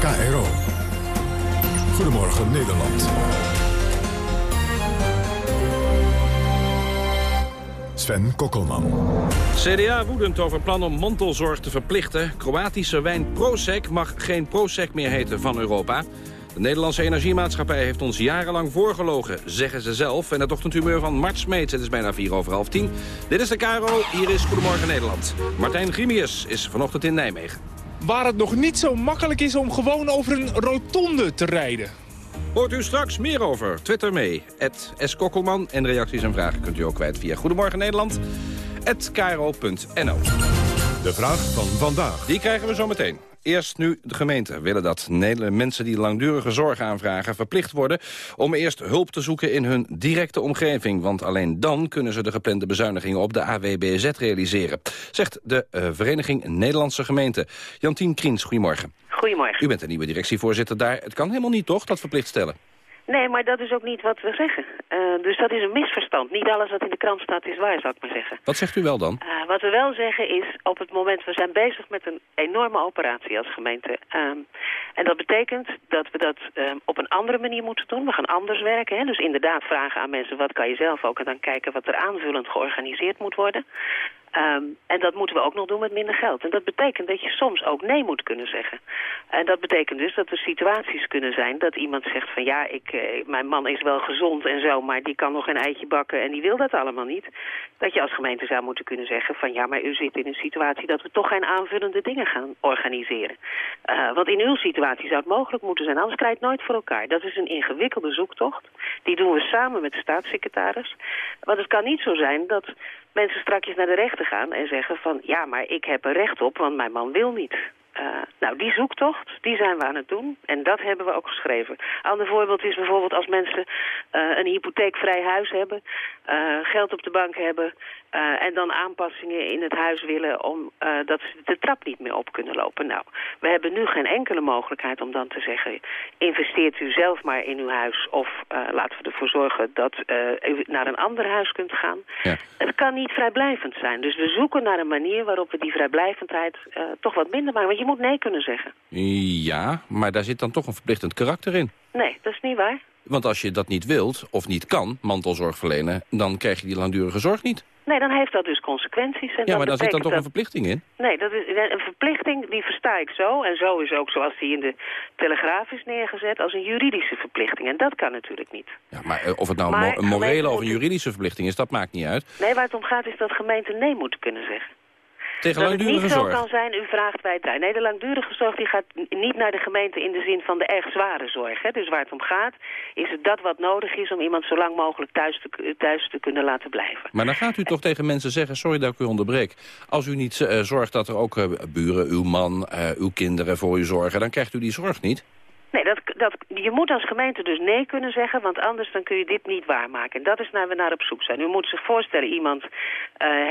KRO. Goedemorgen Nederland. Sven Kokkelman. CDA woedend over plan om mantelzorg te verplichten. Kroatische wijn Prosec mag geen Prosec meer heten van Europa. De Nederlandse Energiemaatschappij heeft ons jarenlang voorgelogen, zeggen ze zelf. En het ochtendhumeur van Mart Smeets, het is bijna vier over half tien. Dit is de Caro, hier is Goedemorgen Nederland. Martijn Grimius is vanochtend in Nijmegen. Waar het nog niet zo makkelijk is om gewoon over een rotonde te rijden. Hoort u straks meer over. Twitter mee. S. Kokkelman. En reacties en vragen kunt u ook kwijt via Goedemorgen Nederland. De vraag van vandaag. Die krijgen we zo meteen. Eerst nu de gemeente willen dat mensen die langdurige zorg aanvragen... verplicht worden om eerst hulp te zoeken in hun directe omgeving. Want alleen dan kunnen ze de geplande bezuinigingen op de AWBZ realiseren. Zegt de eh, Vereniging Nederlandse Gemeenten. Jantien Kriens, goedemorgen. Goedemorgen. U bent de nieuwe directievoorzitter daar. Het kan helemaal niet, toch, dat verplicht stellen? Nee, maar dat is ook niet wat we zeggen. Eh, dus dat is een misverstand. Niet alles wat in de krant staat is waar, zou ik maar zeggen. Wat zegt u wel dan? Uh, wat we wel zeggen is, op het moment, we zijn bezig met een enorme operatie als gemeente. Um, en dat betekent dat we dat um, op een andere manier moeten doen. We gaan anders werken. Hè? Dus inderdaad vragen aan mensen, wat kan je zelf ook? En dan kijken wat er aanvullend georganiseerd moet worden. Um, en dat moeten we ook nog doen met minder geld. En dat betekent dat je soms ook nee moet kunnen zeggen. En dat betekent dus dat er situaties kunnen zijn dat iemand zegt van ja, ik, eh, mijn man is wel gezond en zo, maar die kan nog een eitje bakken en die wil dat allemaal niet. Dat je als gemeente zou moeten kunnen zeggen van ja, maar u zit in een situatie dat we toch geen aanvullende dingen gaan organiseren. Uh, want in uw situatie zou het mogelijk moeten zijn, anders krijg je het nooit voor elkaar. Dat is een ingewikkelde zoektocht. Die doen we samen met de staatssecretaris. Want het kan niet zo zijn dat mensen strakjes naar de rechter gaan en zeggen van... ja, maar ik heb er recht op, want mijn man wil niet. Uh, nou, die zoektocht, die zijn we aan het doen. En dat hebben we ook geschreven. Ander voorbeeld is bijvoorbeeld als mensen uh, een hypotheekvrij huis hebben... Uh, geld op de bank hebben... en dan aanpassingen in het huis willen... omdat dat ze de trap niet meer op kunnen lopen. Nou, we hebben nu geen enkele mogelijkheid om dan te zeggen... investeert u zelf maar in uw huis... of laten we ervoor zorgen dat u naar een ander huis kunt gaan. Ja. Het kan niet vrijblijvend zijn. Dus we zoeken naar een manier waarop we die vrijblijvendheid toch wat minder maken. Want je moet nee kunnen zeggen. Ja, maar daar zit dan toch een verplichtend karakter in. Nee, dat is niet waar. Want als je dat niet wilt, of niet kan, mantelzorg verlenen... dan krijg je die langdurige zorg niet. Nee, dan heeft dat dus consequenties. En ja, maar daar zit dan toch dat... een verplichting in? Nee, dat is, een verplichting die versta ik zo. En zo is ook zoals die in de Telegraaf is neergezet als een juridische verplichting. En dat kan natuurlijk niet. Ja, maar uh, of het nou Maar een morele of een juridische verplichting is, dat maakt niet uit. Nee, waar het om gaat is dat gemeenten nee moeten kunnen zeggen. Tegen dat het langdurige niet zo zorg. kan zijn, u vraagt wij het daar. Nee, de langdurige zorg die gaat niet naar de gemeente in de zin van de erg zware zorg. Hè. Dus waar het om gaat, is het dat wat nodig is om iemand zo lang mogelijk thuis te, thuis te kunnen laten blijven. Maar dan gaat u toch tegen mensen zeggen, sorry dat ik u onderbreek. Als u niet uh, zorgt dat er ook uh, buren, uw man, uh, uw kinderen voor u zorgen... dan krijgt u die zorg niet. Nee, dat, dat, je moet als gemeente dus nee kunnen zeggen, want anders dan kun je dit niet waarmaken. En dat is waar we naar op zoek zijn. U moet zich voorstellen, iemand uh,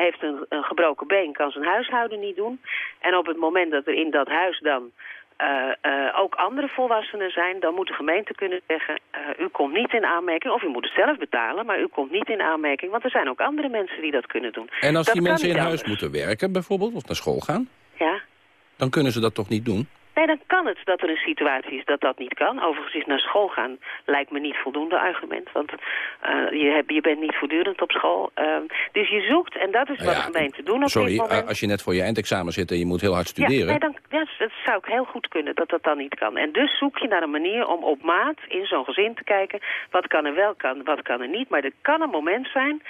heeft een, een gebroken been, kan zijn huishouden niet doen. En op het moment dat er in dat huis dan uh, uh, ook andere volwassenen zijn, dan moet de gemeente kunnen zeggen, u komt niet in aanmerking, of u moet het zelf betalen, maar u komt niet in aanmerking, want er zijn ook andere mensen die dat kunnen doen. En als dat die mensen in huis anders. moeten werken bijvoorbeeld, of naar school gaan, Ja. dan kunnen ze dat toch niet doen? Nee, dan kan het dat er een situatie is dat dat niet kan. Overigens is naar school gaan lijkt me niet voldoende argument. Want uh, je, hebt, je bent niet voortdurend op school. Uh, dus je zoekt, en dat is Nou wat ja, gemeenten doen op Sorry, dit moment. uh, als je net voor je eindexamen zit en je moet heel hard studeren... Ja, nee, dan, ja, dat zou ik heel goed kunnen, dat dat dan niet kan. En dus zoek je naar een manier om op maat in zo'n gezin te kijken... wat kan er wel, kan, wat kan er niet. Maar er kan een moment zijn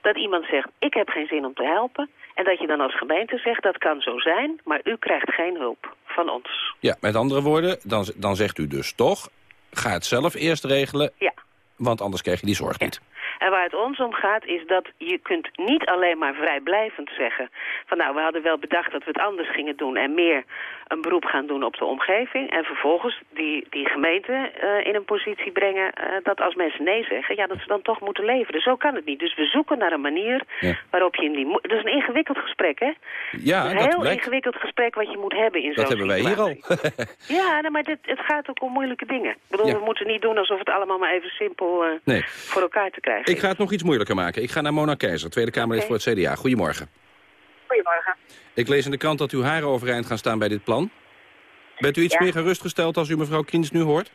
dat iemand zegt... ik heb geen zin om te helpen. En dat je dan als gemeente zegt, dat kan zo zijn... maar u krijgt geen hulp van ons. Ja, met andere woorden, dan, dan zegt u dus toch... ga het zelf eerst regelen, Ja. want anders krijg je die zorg niet. En waar het ons om gaat is dat je kunt niet alleen maar vrijblijvend zeggen... van nou, we hadden wel bedacht dat we het anders gingen doen... en meer een beroep gaan doen op de omgeving... en vervolgens die, die gemeente uh, in een positie brengen... Uh, dat als mensen nee zeggen, ja, dat ze dan toch moeten leveren. Zo kan het niet. Dus we zoeken naar een manier Ja. waarop je in die... Dat is een ingewikkeld gesprek, hè? Ja, Het is een dat heel blijkt. ingewikkeld gesprek wat je moet hebben in zo'n Dat hebben wij hier al. Ja, nou, maar dit, het gaat ook om moeilijke dingen. Ik bedoel, Ja. we moeten niet doen alsof het allemaal maar even simpel uh, Nee. voor elkaar te krijgen Ik ga het nog iets moeilijker maken. Ik ga naar Mona Keizer, Tweede Kamerlid voor het CDA. Goedemorgen. Goedemorgen. Ik lees in de krant dat uw haren overeind gaan staan bij dit plan. Bent u iets Ja. meer gerustgesteld als u mevrouw Kriens nu hoort?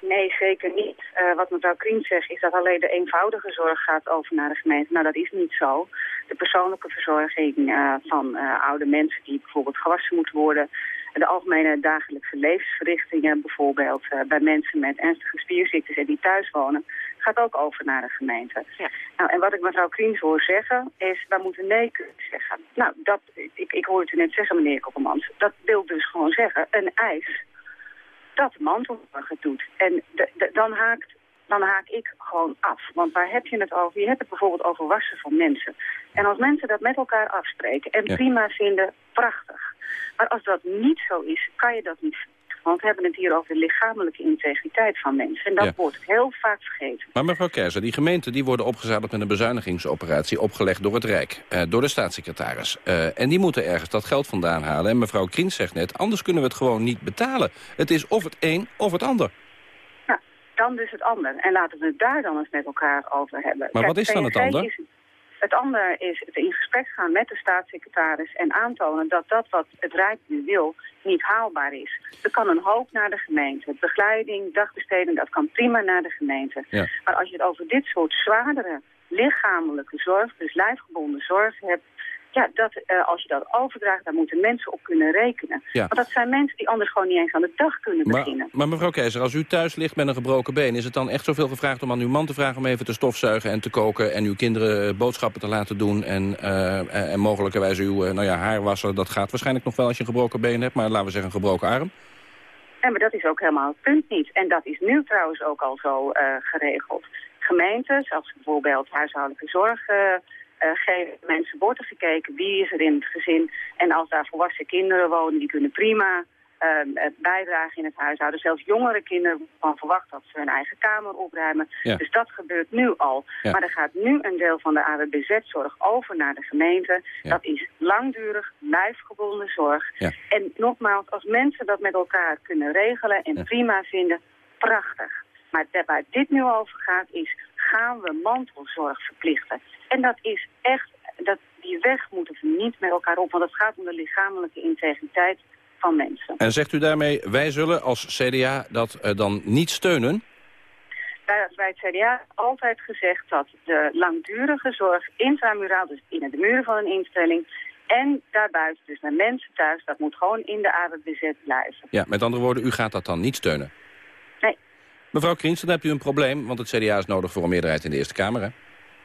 Nee, zeker niet. Uh, wat mevrouw Krien zegt is dat alleen de eenvoudige zorg gaat over naar de gemeente. Nou, dat is niet zo. De persoonlijke verzorging uh, van uh, oude mensen die bijvoorbeeld gewassen moeten worden... de algemene dagelijkse levensverrichtingen bijvoorbeeld... bij mensen met ernstige spierziektes en die thuis wonen... gaat ook over naar de gemeente. Ja. Nou, en wat ik mevrouw Kriens hoor zeggen is... wij moeten nee kunnen zeggen. Nou, dat, ik, ik hoorde het u net zeggen, meneer Koppelmans. Dat wil dus gewoon zeggen, een eis dat het doet. En de, de, dan, haakt, dan haak ik gewoon af. Want waar heb je het over? Je hebt het bijvoorbeeld over wassen van mensen. En als mensen dat met elkaar afspreken en Ja. prima vinden, prachtig. Maar als dat niet zo is, kan je dat niet Want we hebben het hier over de lichamelijke integriteit van mensen. En dat Ja. wordt heel vaak vergeten. Maar mevrouw Keizer, die gemeenten die worden opgezadeld met een bezuinigingsoperatie... opgelegd door het Rijk, eh, door de staatssecretaris. Eh, en die moeten ergens dat geld vandaan halen. En mevrouw Kriens zegt net, anders kunnen we het gewoon niet betalen. Het is of het een of het ander. Nou, dan dus het ander. En laten we het daar dan eens met elkaar over hebben. Maar wat is dan het ander? is- het ander is het in gesprek gaan met de staatssecretaris en aantonen dat dat wat het Rijk nu wil niet haalbaar is. Er kan een hoop naar de gemeente. Begeleiding, dagbesteding, dat kan prima naar de gemeente. Ja. Maar als je het over dit soort zwaardere lichamelijke zorg, dus lijfgebonden zorg hebt, ja, dat, eh, als je dat overdraagt, daar moeten mensen op kunnen rekenen. Ja. Want dat zijn mensen die anders gewoon niet eens aan de dag kunnen Maar, beginnen. maar mevrouw Keizer, als u thuis ligt met een gebroken been... is het dan echt zoveel gevraagd om aan uw man te vragen... om even te stofzuigen en te koken... en uw kinderen eh, boodschappen te laten doen... en, eh, en- mogelijkerwijs uw eh, nou ja, haar wassen? Dat gaat waarschijnlijk nog wel als je een gebroken been hebt... maar laten we zeggen een gebroken arm. Ja, maar dat is ook helemaal het punt niet. En dat is nu trouwens ook al zo geregeld. Gemeenten, zoals bijvoorbeeld huishoudelijke zorg eh, geven mensen, wordt er gekeken wie is er in het gezin. En als daar volwassen kinderen wonen, die kunnen prima eh, eh, bijdragen in het huishouden. Zelfs jongere kinderen van verwacht dat ze hun eigen kamer opruimen. Ja. Dus dat gebeurt nu al. Ja. Maar er gaat nu een deel van de AWBZ-zorg over naar de gemeente. Ja. Dat is langdurig, lijfgebonden zorg. En nogmaals, als mensen dat met elkaar kunnen regelen en prima vinden, prachtig. Maar waar dit nu over gaat is, gaan we mantelzorg verplichten? En dat is echt, dat, die weg moeten we niet met elkaar op, want het gaat om de lichamelijke integriteit van mensen. En zegt u daarmee, wij zullen als CDA dat eh, dan niet steunen? Wij bij het CDA altijd gezegd dat de langdurige zorg intramuraal, dus in de muren van een instelling, en daarbuiten, dus naar mensen thuis, dat moet gewoon in de AWBZ blijven. Ja, met andere woorden, u gaat dat dan niet steunen? Mevrouw Kriens, dan hebt u een probleem, want het CDA is nodig voor een meerderheid in de Eerste Kamer, hè?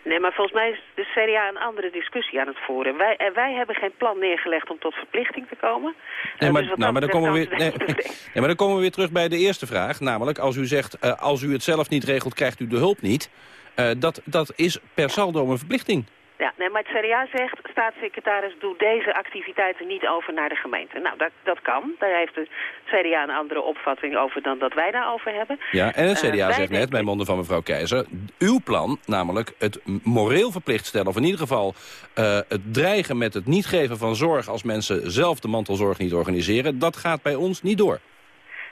Nee, maar volgens mij is de CDA een andere discussie aan het voeren. Wij, en wij hebben geen plan neergelegd om tot verplichting te komen. Nee, Eh, maar, dus nou, maar, dan komen we weer, nee, *laughs* nee, maar dan komen we weer terug bij de eerste vraag. Namelijk, als u zegt, eh, als u het zelf niet regelt, krijgt u de hulp niet. Eh, dat, dat is per saldo een verplichting. Ja, nee, maar het CDA zegt, staatssecretaris, doe deze activiteiten niet over naar de gemeente. Nou, dat, dat kan. Daar heeft de CDA een andere opvatting over dan dat wij daarover hebben. Ja, en het Eh, CDA zegt net, bij monden van mevrouw Keizer... uw plan, namelijk het moreel verplicht stellen... of in ieder geval eh, het dreigen met het niet geven van zorg... als mensen zelf de mantelzorg niet organiseren... dat gaat bij ons niet door.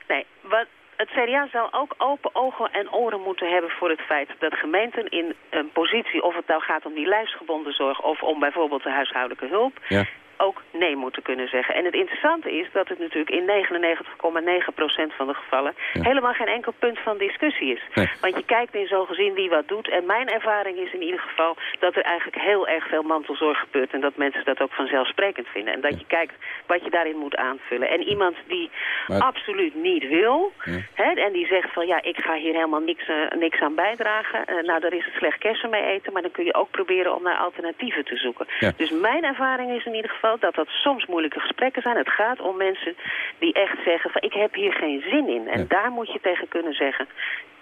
Nee, wat, het CDA zal ook open ogen en oren moeten hebben voor het feit dat gemeenten in een positie, of het nou gaat om die lijfsgebonden zorg of om bijvoorbeeld de huishoudelijke hulp, Ja. Ook nee moeten kunnen zeggen. En het interessante is dat het natuurlijk in 99,9% van de gevallen helemaal geen enkel punt van discussie is. Nee. Want je kijkt in zo'n gezin wie wat doet. En mijn ervaring is in ieder geval dat er eigenlijk heel erg veel mantelzorg gebeurt. En dat mensen dat ook vanzelfsprekend vinden. En dat je kijkt wat je daarin moet aanvullen. En iemand die Maar- absoluut niet wil, hè, en die zegt van ja, ik ga hier helemaal niks, eh, niks aan bijdragen. eh, nou, daar is het slecht kersen mee eten. Maar dan kun je ook proberen om naar alternatieven te zoeken. Dus mijn ervaring is in ieder geval dat dat soms moeilijke gesprekken zijn. Het gaat om mensen die echt zeggen van ik heb hier geen zin in. En daar moet je tegen kunnen zeggen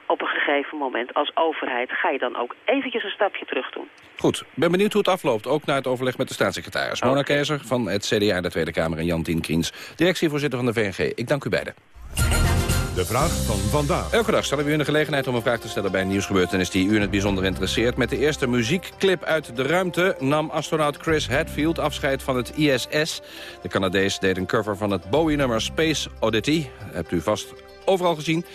op een gegeven moment als overheid ga je dan ook eventjes een stapje terug doen. Goed, ben benieuwd hoe het afloopt. Ook na het overleg met de staatssecretaris. Mona Keizer van het CDA in de Tweede Kamer... en Jan Tien Kriens, directievoorzitter van de VNG. Ik dank u beiden. De vraag van vandaag. Elke dag stellen we u de gelegenheid om een vraag te stellen bij een nieuwsgebeurtenis die u in het bijzonder interesseert. Met de eerste muziekclip uit de ruimte nam astronaut Chris Hadfield afscheid van het ISS. De Canadees deed een cover van het Bowie-nummer Space Oddity. Hebt u vast overal gezien.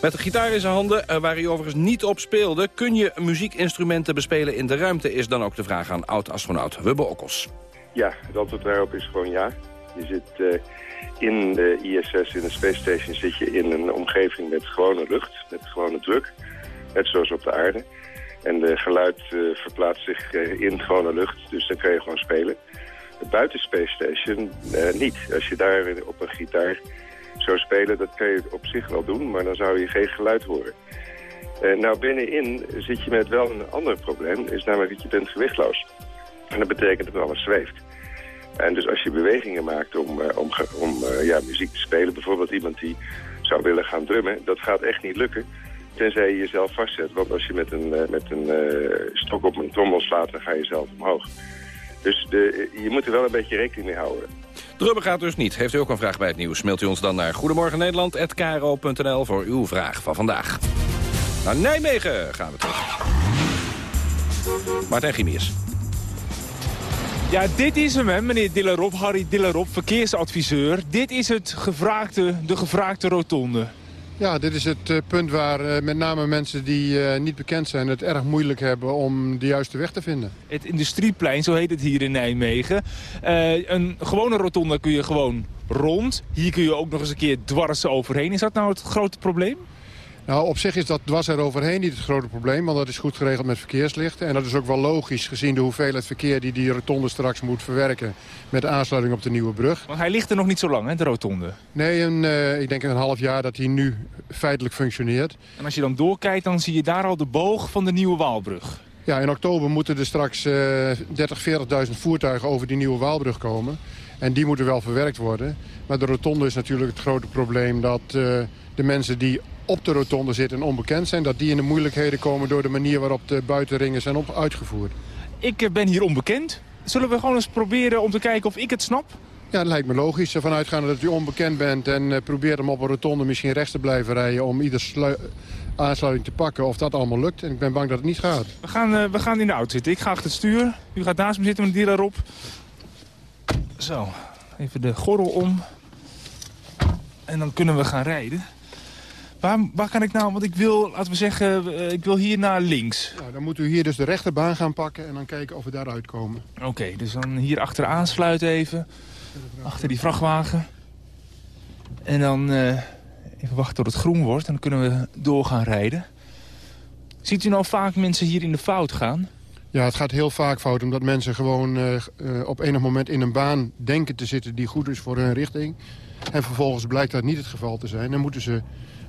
Met de gitaar in zijn handen, eh, waar hij overigens niet op speelde... kun je muziekinstrumenten bespelen in de ruimte... is dan ook de vraag aan oud-astronaut Wubbe Okkels. Ja, het antwoord daarop is gewoon ja. Je zit eh, in de ISS, in de Space Station, zit je in een omgeving met gewone lucht, met gewone druk. Net zoals op de aarde. En de geluid eh, verplaatst zich eh, in gewone lucht, dus dan kun je gewoon spelen. Buiten Space Station niet. Als je daar op een gitaar zou spelen, dat kun je op zich wel doen, maar dan zou je geen geluid horen. Nou, binnenin zit je met wel een ander probleem, is namelijk dat je bent gewichtloos. En dat betekent dat alles zweeft. En dus als je bewegingen maakt om, eh, om, om eh, ja, muziek te spelen, bijvoorbeeld iemand die zou willen gaan drummen, dat gaat echt niet lukken. Tenzij je jezelf vastzet. Want als je met een, eh, met een stok op een trommel slaat, dan ga je zelf omhoog. Dus de, je moet er wel een beetje rekening mee houden. Drubben gaat dus niet. Heeft u ook een vraag bij het nieuws? Mailt u ons dan naar goedemorgennederland.kro.nl voor uw vraag van vandaag. Naar Nijmegen gaan we terug. Martijn Gimiers. Ja, dit is hem, hè, meneer Dillerop, Harry Dillerop, verkeersadviseur. Dit is het gevraagde, de gevraagde rotonde. Ja, dit is het eh, punt waar eh, met name mensen die eh, niet bekend zijn... het erg moeilijk hebben om de juiste weg te vinden. Het Industrieplein, zo heet het hier in Nijmegen. Een gewone rotonde kun je gewoon rond. Hier kun je ook nog eens een keer dwars overheen. Is dat nou het grote probleem? Nou, op zich is dat dwars eroverheen niet het grote probleem... want dat is goed geregeld met verkeerslichten. En dat is ook wel logisch gezien de hoeveelheid verkeer... die die rotonde straks moet verwerken met aansluiting op de Nieuwe Brug. Want hij ligt er nog niet zo lang, hè, de rotonde. Nee, een, eh, ik denk een half jaar dat hij nu feitelijk functioneert. En als je dan doorkijkt, dan zie je daar al de boog van de Nieuwe Waalbrug. Ja, in oktober moeten er straks eh 30, 40.000 voertuigen over die Nieuwe Waalbrug komen. En die moeten wel verwerkt worden. Maar de rotonde is natuurlijk het grote probleem dat eh, de mensen die op de rotonde zitten en onbekend zijn... dat die in de moeilijkheden komen door de manier waarop de buitenringen zijn op uitgevoerd. Ik eh, ben hier onbekend. Zullen we gewoon eens proberen om te kijken of ik het snap? Ja, dat lijkt me logisch. Ervan uitgaande dat u onbekend bent en eh, probeert hem op een rotonde misschien rechts te blijven rijden... om ieder slui- aansluiting te pakken of dat allemaal lukt. En ik ben bang dat het niet gaat. We gaan, eh, we gaan in de auto zitten. Ik ga achter het stuur. U gaat naast me zitten met de dealer op. Zo, even de gordel om. En dan kunnen we gaan rijden. Waar, waar kan ik nou, want ik wil, laten we zeggen, eh, ik wil hier naar links. Nou, dan moet u hier dus de rechterbaan gaan pakken en dan kijken of we daaruit komen. Oké, dus dan hier achter aansluiten even. Achter die vrachtwagen. En dan eh, even wachten tot het groen wordt. En dan kunnen we door gaan rijden. Ziet u nou vaak mensen hier in de fout gaan? Ja, het gaat heel vaak fout omdat mensen gewoon eh, op enig moment in een baan denken te zitten die goed is voor hun richting. En vervolgens blijkt dat niet het geval te zijn. Dan moeten ze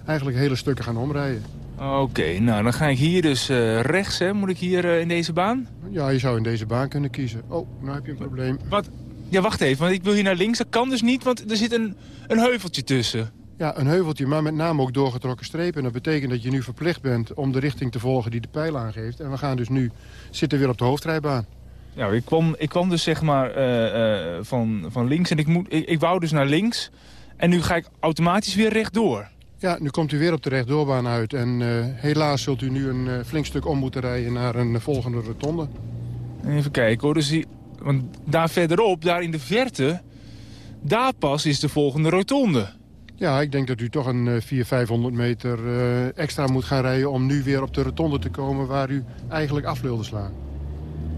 eigenlijk hele stukken gaan omrijden. Oké, nou dan ga ik hier dus eh, rechts, hè? Moet ik hier eh, in deze baan? Ja, je zou in deze baan kunnen kiezen. Oh, nou heb je een probleem. Wat? Ja, wacht even, want ik wil hier naar links. Dat kan dus niet, want er zit een, een heuveltje tussen. Ja, een heuveltje, maar met name ook doorgetrokken strepen. En dat betekent dat je nu verplicht bent om de richting te volgen die de pijl aangeeft. En we gaan dus nu zitten weer op de hoofdrijbaan. Ja, ik kwam, ik kwam dus zeg maar eh, van, van links en ik, moet, ik, ik wou dus naar links. En nu ga ik automatisch weer rechtdoor. Ja, nu komt u weer op de rechtdoorbaan uit. En eh, helaas zult u nu een eh, flink stuk om moeten rijden naar een eh, volgende rotonde. Even kijken hoor. Dus die, want daar verderop, daar in de verte, daar pas is de volgende rotonde. Ja, ik denk dat u toch een eh, 400, 500 meter extra moet gaan rijden... om nu weer op de rotonde te komen waar u eigenlijk af wilde slaan.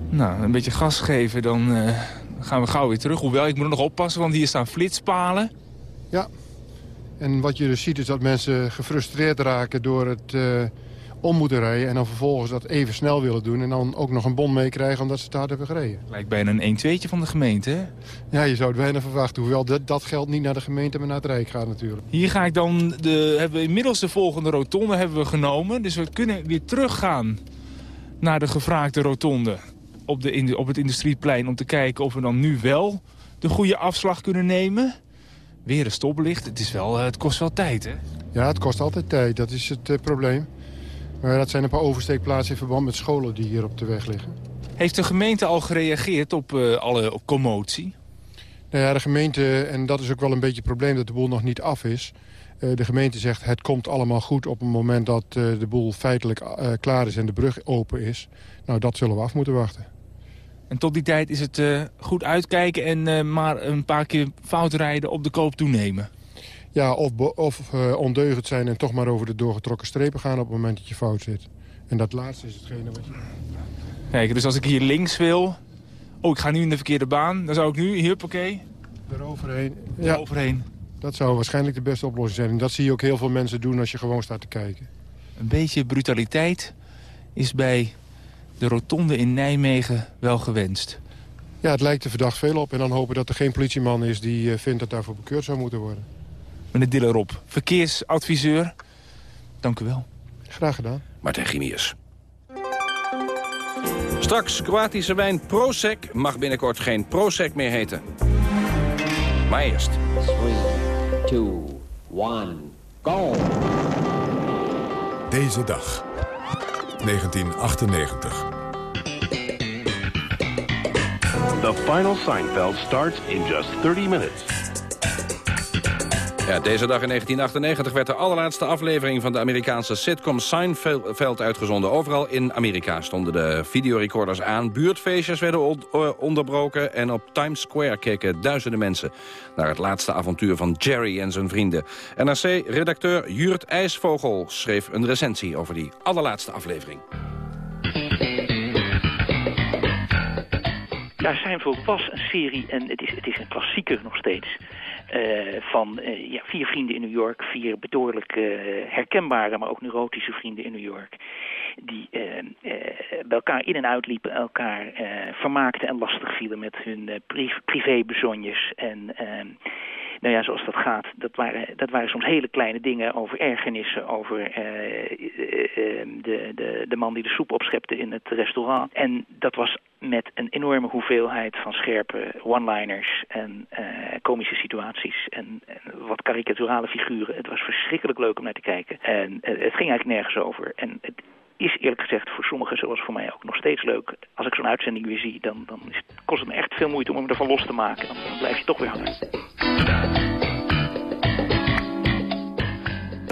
Nou, een beetje gas geven, dan gaan we gauw weer terug. Hoewel, ik moet nog oppassen, want hier staan flitspalen. Ja, en wat je dus ziet is dat mensen gefrustreerd raken door het eh, om moeten rijden... en dan vervolgens dat even snel willen doen... en dan ook nog een bon meekrijgen omdat ze te hard hebben gereden. Lijkt bijna een 1-2'tje van de gemeente, hè? Ja, je zou het bijna verwachten. Hoewel dat, dat geld niet naar de gemeente, maar naar het Rijk gaat natuurlijk. Hier ga ik dan de, hebben we inmiddels de volgende rotonde hebben we genomen. Dus we kunnen weer teruggaan naar de gevraagde rotonde op, de, op het industrieplein... om te kijken of we dan nu wel de goede afslag kunnen nemen. Weer een stoplicht. Het, is wel, eh, het kost wel tijd, hè? Ja, het kost altijd tijd. Dat is het eh, probleem. Maar dat zijn een paar oversteekplaatsen in verband met scholen die hier op de weg liggen. Heeft de gemeente al gereageerd op eh, alle commotie? Nou ja, de gemeente, en dat is ook wel een beetje het probleem dat de boel nog niet af is. De gemeente zegt het komt allemaal goed op het moment dat de boel feitelijk klaar is en de brug open is. Nou, dat zullen we af moeten wachten. En tot die tijd is het eh, goed uitkijken en eh, maar een paar keer fout rijden op de koop toenemen. Ja, of, of eh, ondeugend zijn en toch maar over de doorgetrokken strepen gaan op het moment dat je fout zit. En dat laatste is hetgene wat je... Kijk, dus als ik hier links wil... Oh, ik ga nu in de verkeerde baan. Dan zou ik nu, oké. Eroverheen. Ja. Eroverheen. Dat zou waarschijnlijk de beste oplossing zijn. En dat zie je ook heel veel mensen doen als je gewoon staat te kijken. Een beetje brutaliteit is bij de rotonde in Nijmegen wel gewenst. Ja, het lijkt er verdacht veel op. En dan hopen dat er geen politieman is die eh, vindt dat daarvoor bekeurd zou moeten worden. Meneer Dillerop, verkeersadviseur. Dank u wel. Graag gedaan. Martijn Grimius. Straks, Kroatische wijn Prosec mag binnenkort geen Prosec meer heten. Maar eerst. 3, 2, 1, go! Deze dag. 1998. The final Seinfeld starts in just 30 minutes. Ja, deze dag in 1998 werd de allerlaatste aflevering van de Amerikaanse sitcom Seinfeld uitgezonden. Overal in Amerika stonden de videorecorders aan, buurtfeestjes werden eh, onderbroken... en op Times Square keken duizenden mensen naar het laatste avontuur van Jerry en zijn vrienden. NRC-redacteur Jurt IJsvogel schreef een recensie over die allerlaatste aflevering. Ja, Seinfeld was een serie en het is, het is een klassieker nog steeds. Eh, van eh, ja, vier vrienden in New York, vier bedoorlijk eh, herkenbare, maar ook neurotische vrienden in New York. Die bij elkaar in en uitliepen, elkaar vermaakten en lastig vielen met hun eh, pri- privébezonjes. En nou ja, zoals dat gaat, dat waren, dat waren soms hele kleine dingen over ergernissen, over eh, eh, eh, de, de, de man die de soep opschepte in het restaurant. En dat was met een enorme hoeveelheid van scherpe one-liners en komische situaties en, en wat karikaturale figuren. Het was verschrikkelijk leuk om naar te kijken. En het ging eigenlijk nergens over. En het is eerlijk gezegd voor sommigen, zoals voor mij ook, nog steeds leuk. Als ik zo'n uitzending weer zie, dan, dan kost het me echt veel moeite om hem ervan los te maken. Dan, dan blijf je toch weer hangen.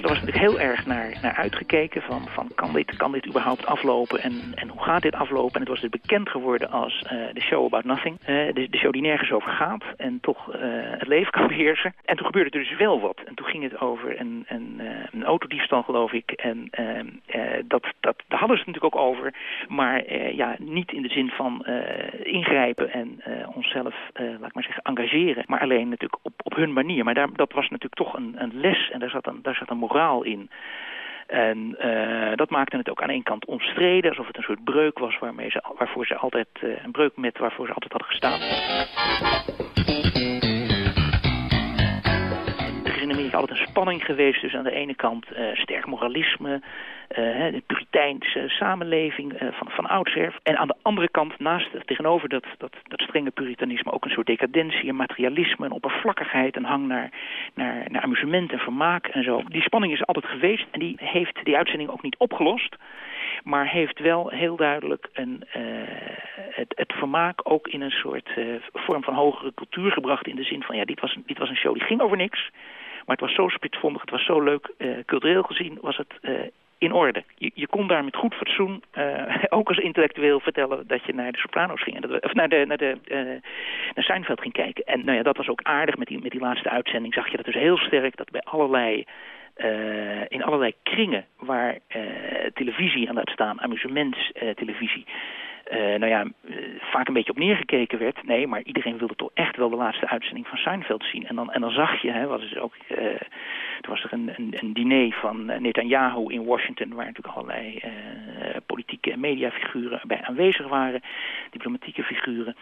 Er was natuurlijk heel erg naar, naar uitgekeken van, van kan, dit, kan dit überhaupt aflopen en, en hoe gaat dit aflopen. En het was dus bekend geworden als eh, de show about nothing. Eh, de, show die nergens over gaat en toch eh, het leven kan *laughs* beheersen. En toen gebeurde er dus wel wat. En toen ging het over een, een, een autodiefstal geloof ik. En dat, dat, daar hadden ze het natuurlijk ook over. Maar ja, niet in de zin van ingrijpen en onszelf, laat ik maar zeggen, engageren. Maar alleen natuurlijk op, op hun manier. Maar daar, dat was natuurlijk toch een, een les en daar zat een, daar zat een in. En eh, dat maakte het ook aan één kant omstreden, alsof het een soort breuk was waarmee ze, waarvoor ze altijd, eh, een breuk met waarvoor ze altijd hadden gestaan. Is altijd een spanning geweest tussen aan de ene kant eh, sterk moralisme, eh, de puriteinse samenleving eh, van, van oudsher. En aan de andere kant, naast tegenover dat, dat, dat strenge puritanisme, ook een soort decadentie, een materialisme, een oppervlakkigheid, een hang naar, naar, naar amusement en vermaak en zo. Die spanning is altijd geweest en die heeft die uitzending ook niet opgelost. Maar heeft wel heel duidelijk een, het, het vermaak ook in een soort vorm van hogere cultuur gebracht. In de zin van, ja, dit was, dit was een show die ging over niks. Maar het was zo spitsvondig, het was zo leuk. eh, cultureel gezien was het eh, in orde. Je, je kon daar met goed fatsoen, eh, *laughs* ook als intellectueel, vertellen dat je naar de Sopranos ging. En dat Of naar, de, naar, de, naar Seinfeld ging kijken. En nou ja, dat was ook aardig. Met die, met die laatste uitzending zag je dat dus heel sterk. Dat bij allerlei, in allerlei kringen waar televisie aan laat staan, amusementstelevisie... eh, nou ja, eh, vaak een beetje op neergekeken werd. Nee, maar iedereen wilde toch echt wel de laatste uitzending van Seinfeld zien. En dan, en dan zag je, hè, was dus ook, eh, toen was er een, een, een diner van eh, Netanyahu in Washington... waar natuurlijk allerlei eh, mediafiguren bij aanwezig waren. Diplomatieke figuren.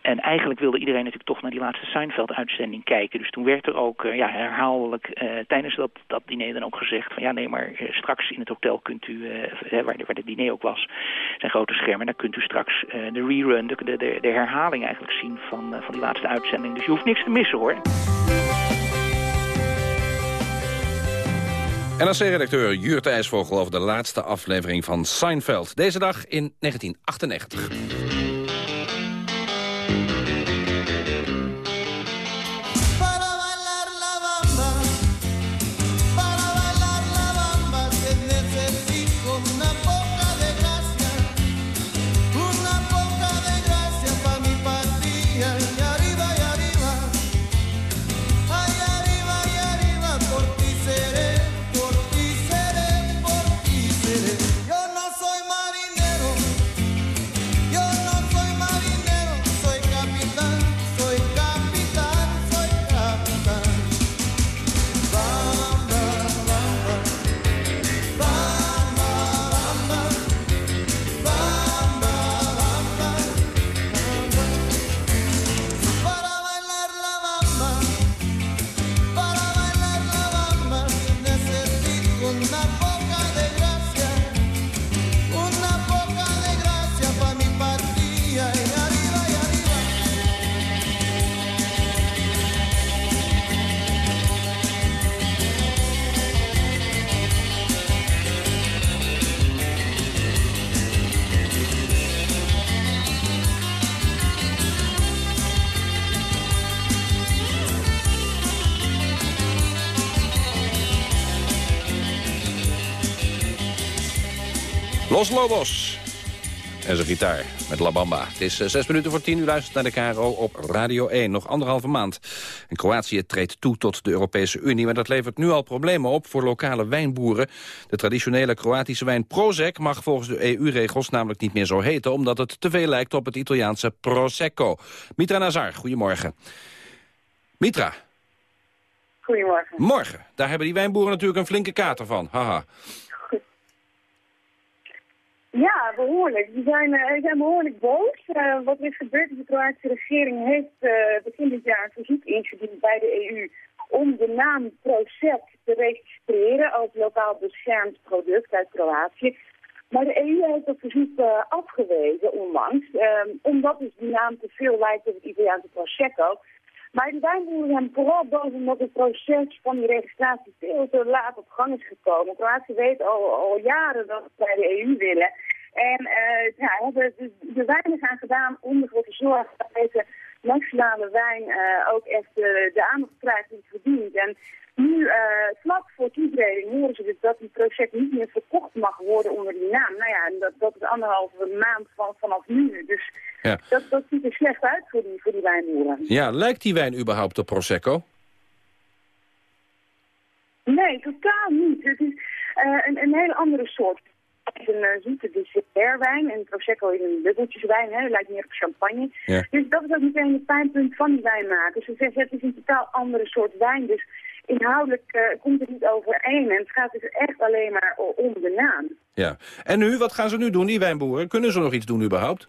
En eigenlijk wilde iedereen natuurlijk toch naar die laatste Seinfeld-uitzending kijken. Dus toen werd er ook eh, ja, herhaaldelijk eh, tijdens dat, dat diner dan ook gezegd... van ja, nee, maar eh, straks in het hotel kunt u, waar, de, waar diner ook was... zijn grote schermen, daar kunt u straks de rerun, de, de, de, herhaling eigenlijk zien van, van die laatste uitzending. Dus je hoeft niks te missen, hoor. NRC-redacteur Jurt IJsvogel over de laatste aflevering van Seinfeld. Deze dag in 1998. Lobos. En zijn gitaar met La Bamba. Het is eh, zes minuten voor tien. U luistert naar de KRO op Radio 1. Nog anderhalve maand. En Kroatië treedt toe tot de Europese Unie. Maar dat levert nu al problemen op voor lokale wijnboeren. De traditionele Kroatische wijn Prozac mag volgens de EU-regels namelijk niet meer zo heten... omdat het te veel lijkt op het Italiaanse Prosecco. Mitra Nazar, goedemorgen. Mitra, Goedemorgen. morgen. Daar hebben die wijnboeren natuurlijk een flinke kater van. Haha. Ja, behoorlijk. Die zijn, eh, behoorlijk boos. Eh, wat er is gebeurd is, de Kroatische regering heeft eh, begin dit jaar een verzoek ingediend bij de EU om de naam Procep te registreren als lokaal beschermd product uit Kroatië. Maar de EU heeft dat verzoek afgewezen onlangs, eh, omdat dus die naam te veel lijkt op het Italiaanse Prosecco. Maar de wijnboeren zijn vooral boos omdat het proces van die registratie veel te laat op gang is gekomen. Kroatië weet al, al jaren dat ze bij de EU willen. En eh ja, hebben er, er weinig aan gedaan om ervoor te zorgen dat deze nationale wijn eh, ook echt eh, de aandacht krijgt die het verdient. En nu, eh, vlak voor toetreding, horen ze dus dat die project niet meer verkocht mag worden onder die naam. Nou ja, en dat, dat is anderhalve maand van, vanaf nu. Dus Ja. dat, dat ziet er slecht uit voor die, voor die wijnboeren. Ja, lijkt die wijn überhaupt op Prosecco? Nee, totaal niet. Het is een, een hele andere soort. Het is een uh, zoete dessertwijn en Prosecco is een bubbeltjeswijn, hè. Het lijkt meer op champagne. Ja. Dus dat is ook meteen het pijnpunt van die wijnmakers. Ze zeggen het is een totaal andere soort wijn, dus inhoudelijk eh, komt het niet overeen. En het gaat dus echt alleen maar om de naam. Ja. En nu, wat gaan ze nu doen, die wijnboeren? Kunnen ze nog iets doen überhaupt?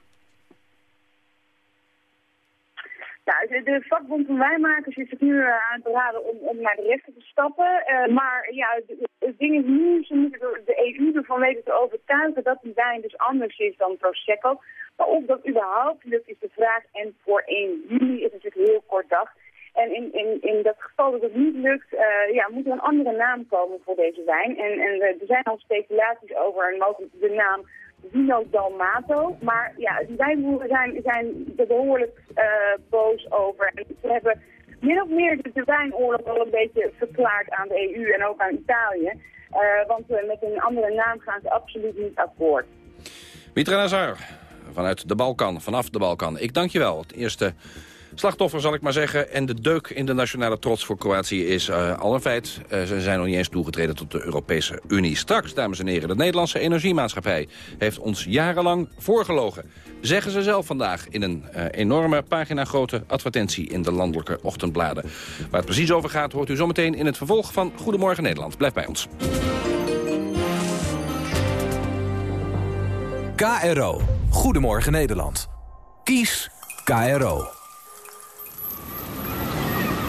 Nou, de, vakbond van wijnmakers is het nu eh, aan het beraden om, om naar de rechter te stappen. Eh, maar ja, het- ding is nu, ze moeten de, EU ervan weten te overtuigen dat die wijn dus anders is dan Prosecco. Maar of dat überhaupt lukt is de vraag. En voor 1 juli is het natuurlijk heel kort dag. En in, in, in dat geval dat het niet lukt, eh, ja, moet er een andere naam komen voor deze wijn. En, en er zijn al speculaties over een mogelijk de naam Vino Dalmato. Maar ja, die wijnboeren zijn, zijn er behoorlijk eh, boos over. En ze hebben min of meer de, wijnoorlog al een beetje verklaard aan de EU en ook aan Italië. Eh, want met een andere naam gaan ze absoluut niet akkoord. Mitra Nazar, vanuit de Balkan, vanaf de Balkan. Ik dank je wel. Het eerste slachtoffer, zal ik maar zeggen. En de deuk in de nationale trots voor Kroatië is eh, al een feit. Eh, ze zijn nog niet eens toegetreden tot de Europese Unie. Straks, dames en heren, de Nederlandse Energiemaatschappij... heeft ons jarenlang voorgelogen. Zeggen ze zelf vandaag in een eh, enorme pagina-grote advertentie... in de landelijke ochtendbladen. Waar het precies over gaat, hoort u zometeen in het vervolg van Goedemorgen Nederland. Blijf bij ons. KRO. Goedemorgen Nederland. Kies KRO.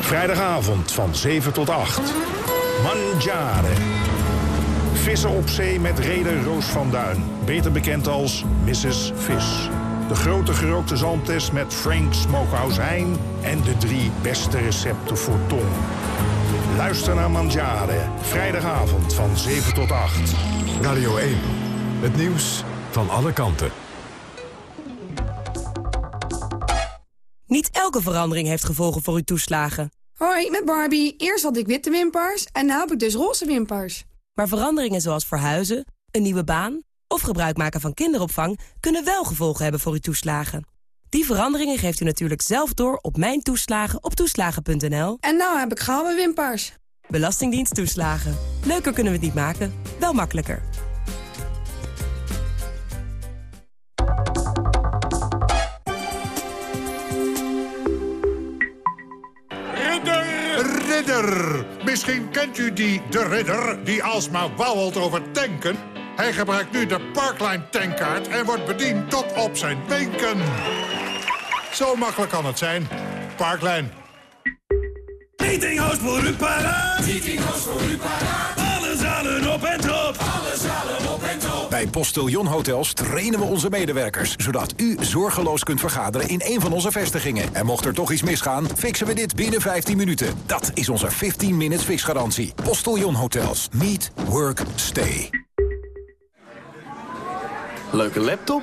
Vrijdagavond van 7 tot 8. Mangiare. Vissen op zee met reder Roos van Duin. Beter bekend als Mrs. Vis. De grote gerookte zalmtest met Frank Smokehouse Hein... en de drie beste recepten voor tong. Luister naar Mangiare. Vrijdagavond van 7 tot 8. Radio 1. Het nieuws van alle kanten. Niet elke verandering heeft gevolgen voor uw toeslagen. Hoi, met Barbie. Eerst had ik witte wimpers en nu heb ik dus roze wimpers. Maar veranderingen zoals verhuizen, een nieuwe baan of gebruik maken van kinderopvang kunnen wel gevolgen hebben voor uw toeslagen. Die veranderingen geeft u natuurlijk zelf door op mijn toeslagen op toeslagen.nl. En nou heb ik gouden wimpers. Belastingdienst toeslagen. Leuker kunnen we het niet maken, wel makkelijker. Misschien kent u die de ridder die alsmaar wauwelt over tanken. Hij gebruikt nu de Parkline tankkaart en wordt bediend tot op zijn wenken. Zo makkelijk kan het zijn. Parkline. Meetinghouse voor u paraat. Meetinghouse voor u paraat. Alle zalen op en top. Bij Postillon Hotels trainen we onze medewerkers... zodat u zorgeloos kunt vergaderen in een van onze vestigingen. En mocht er toch iets misgaan, fixen we dit binnen 15 minuten. Dat is onze 15 minutes fixgarantie. Postillon Hotels. Meet, work, stay. Leuke laptop?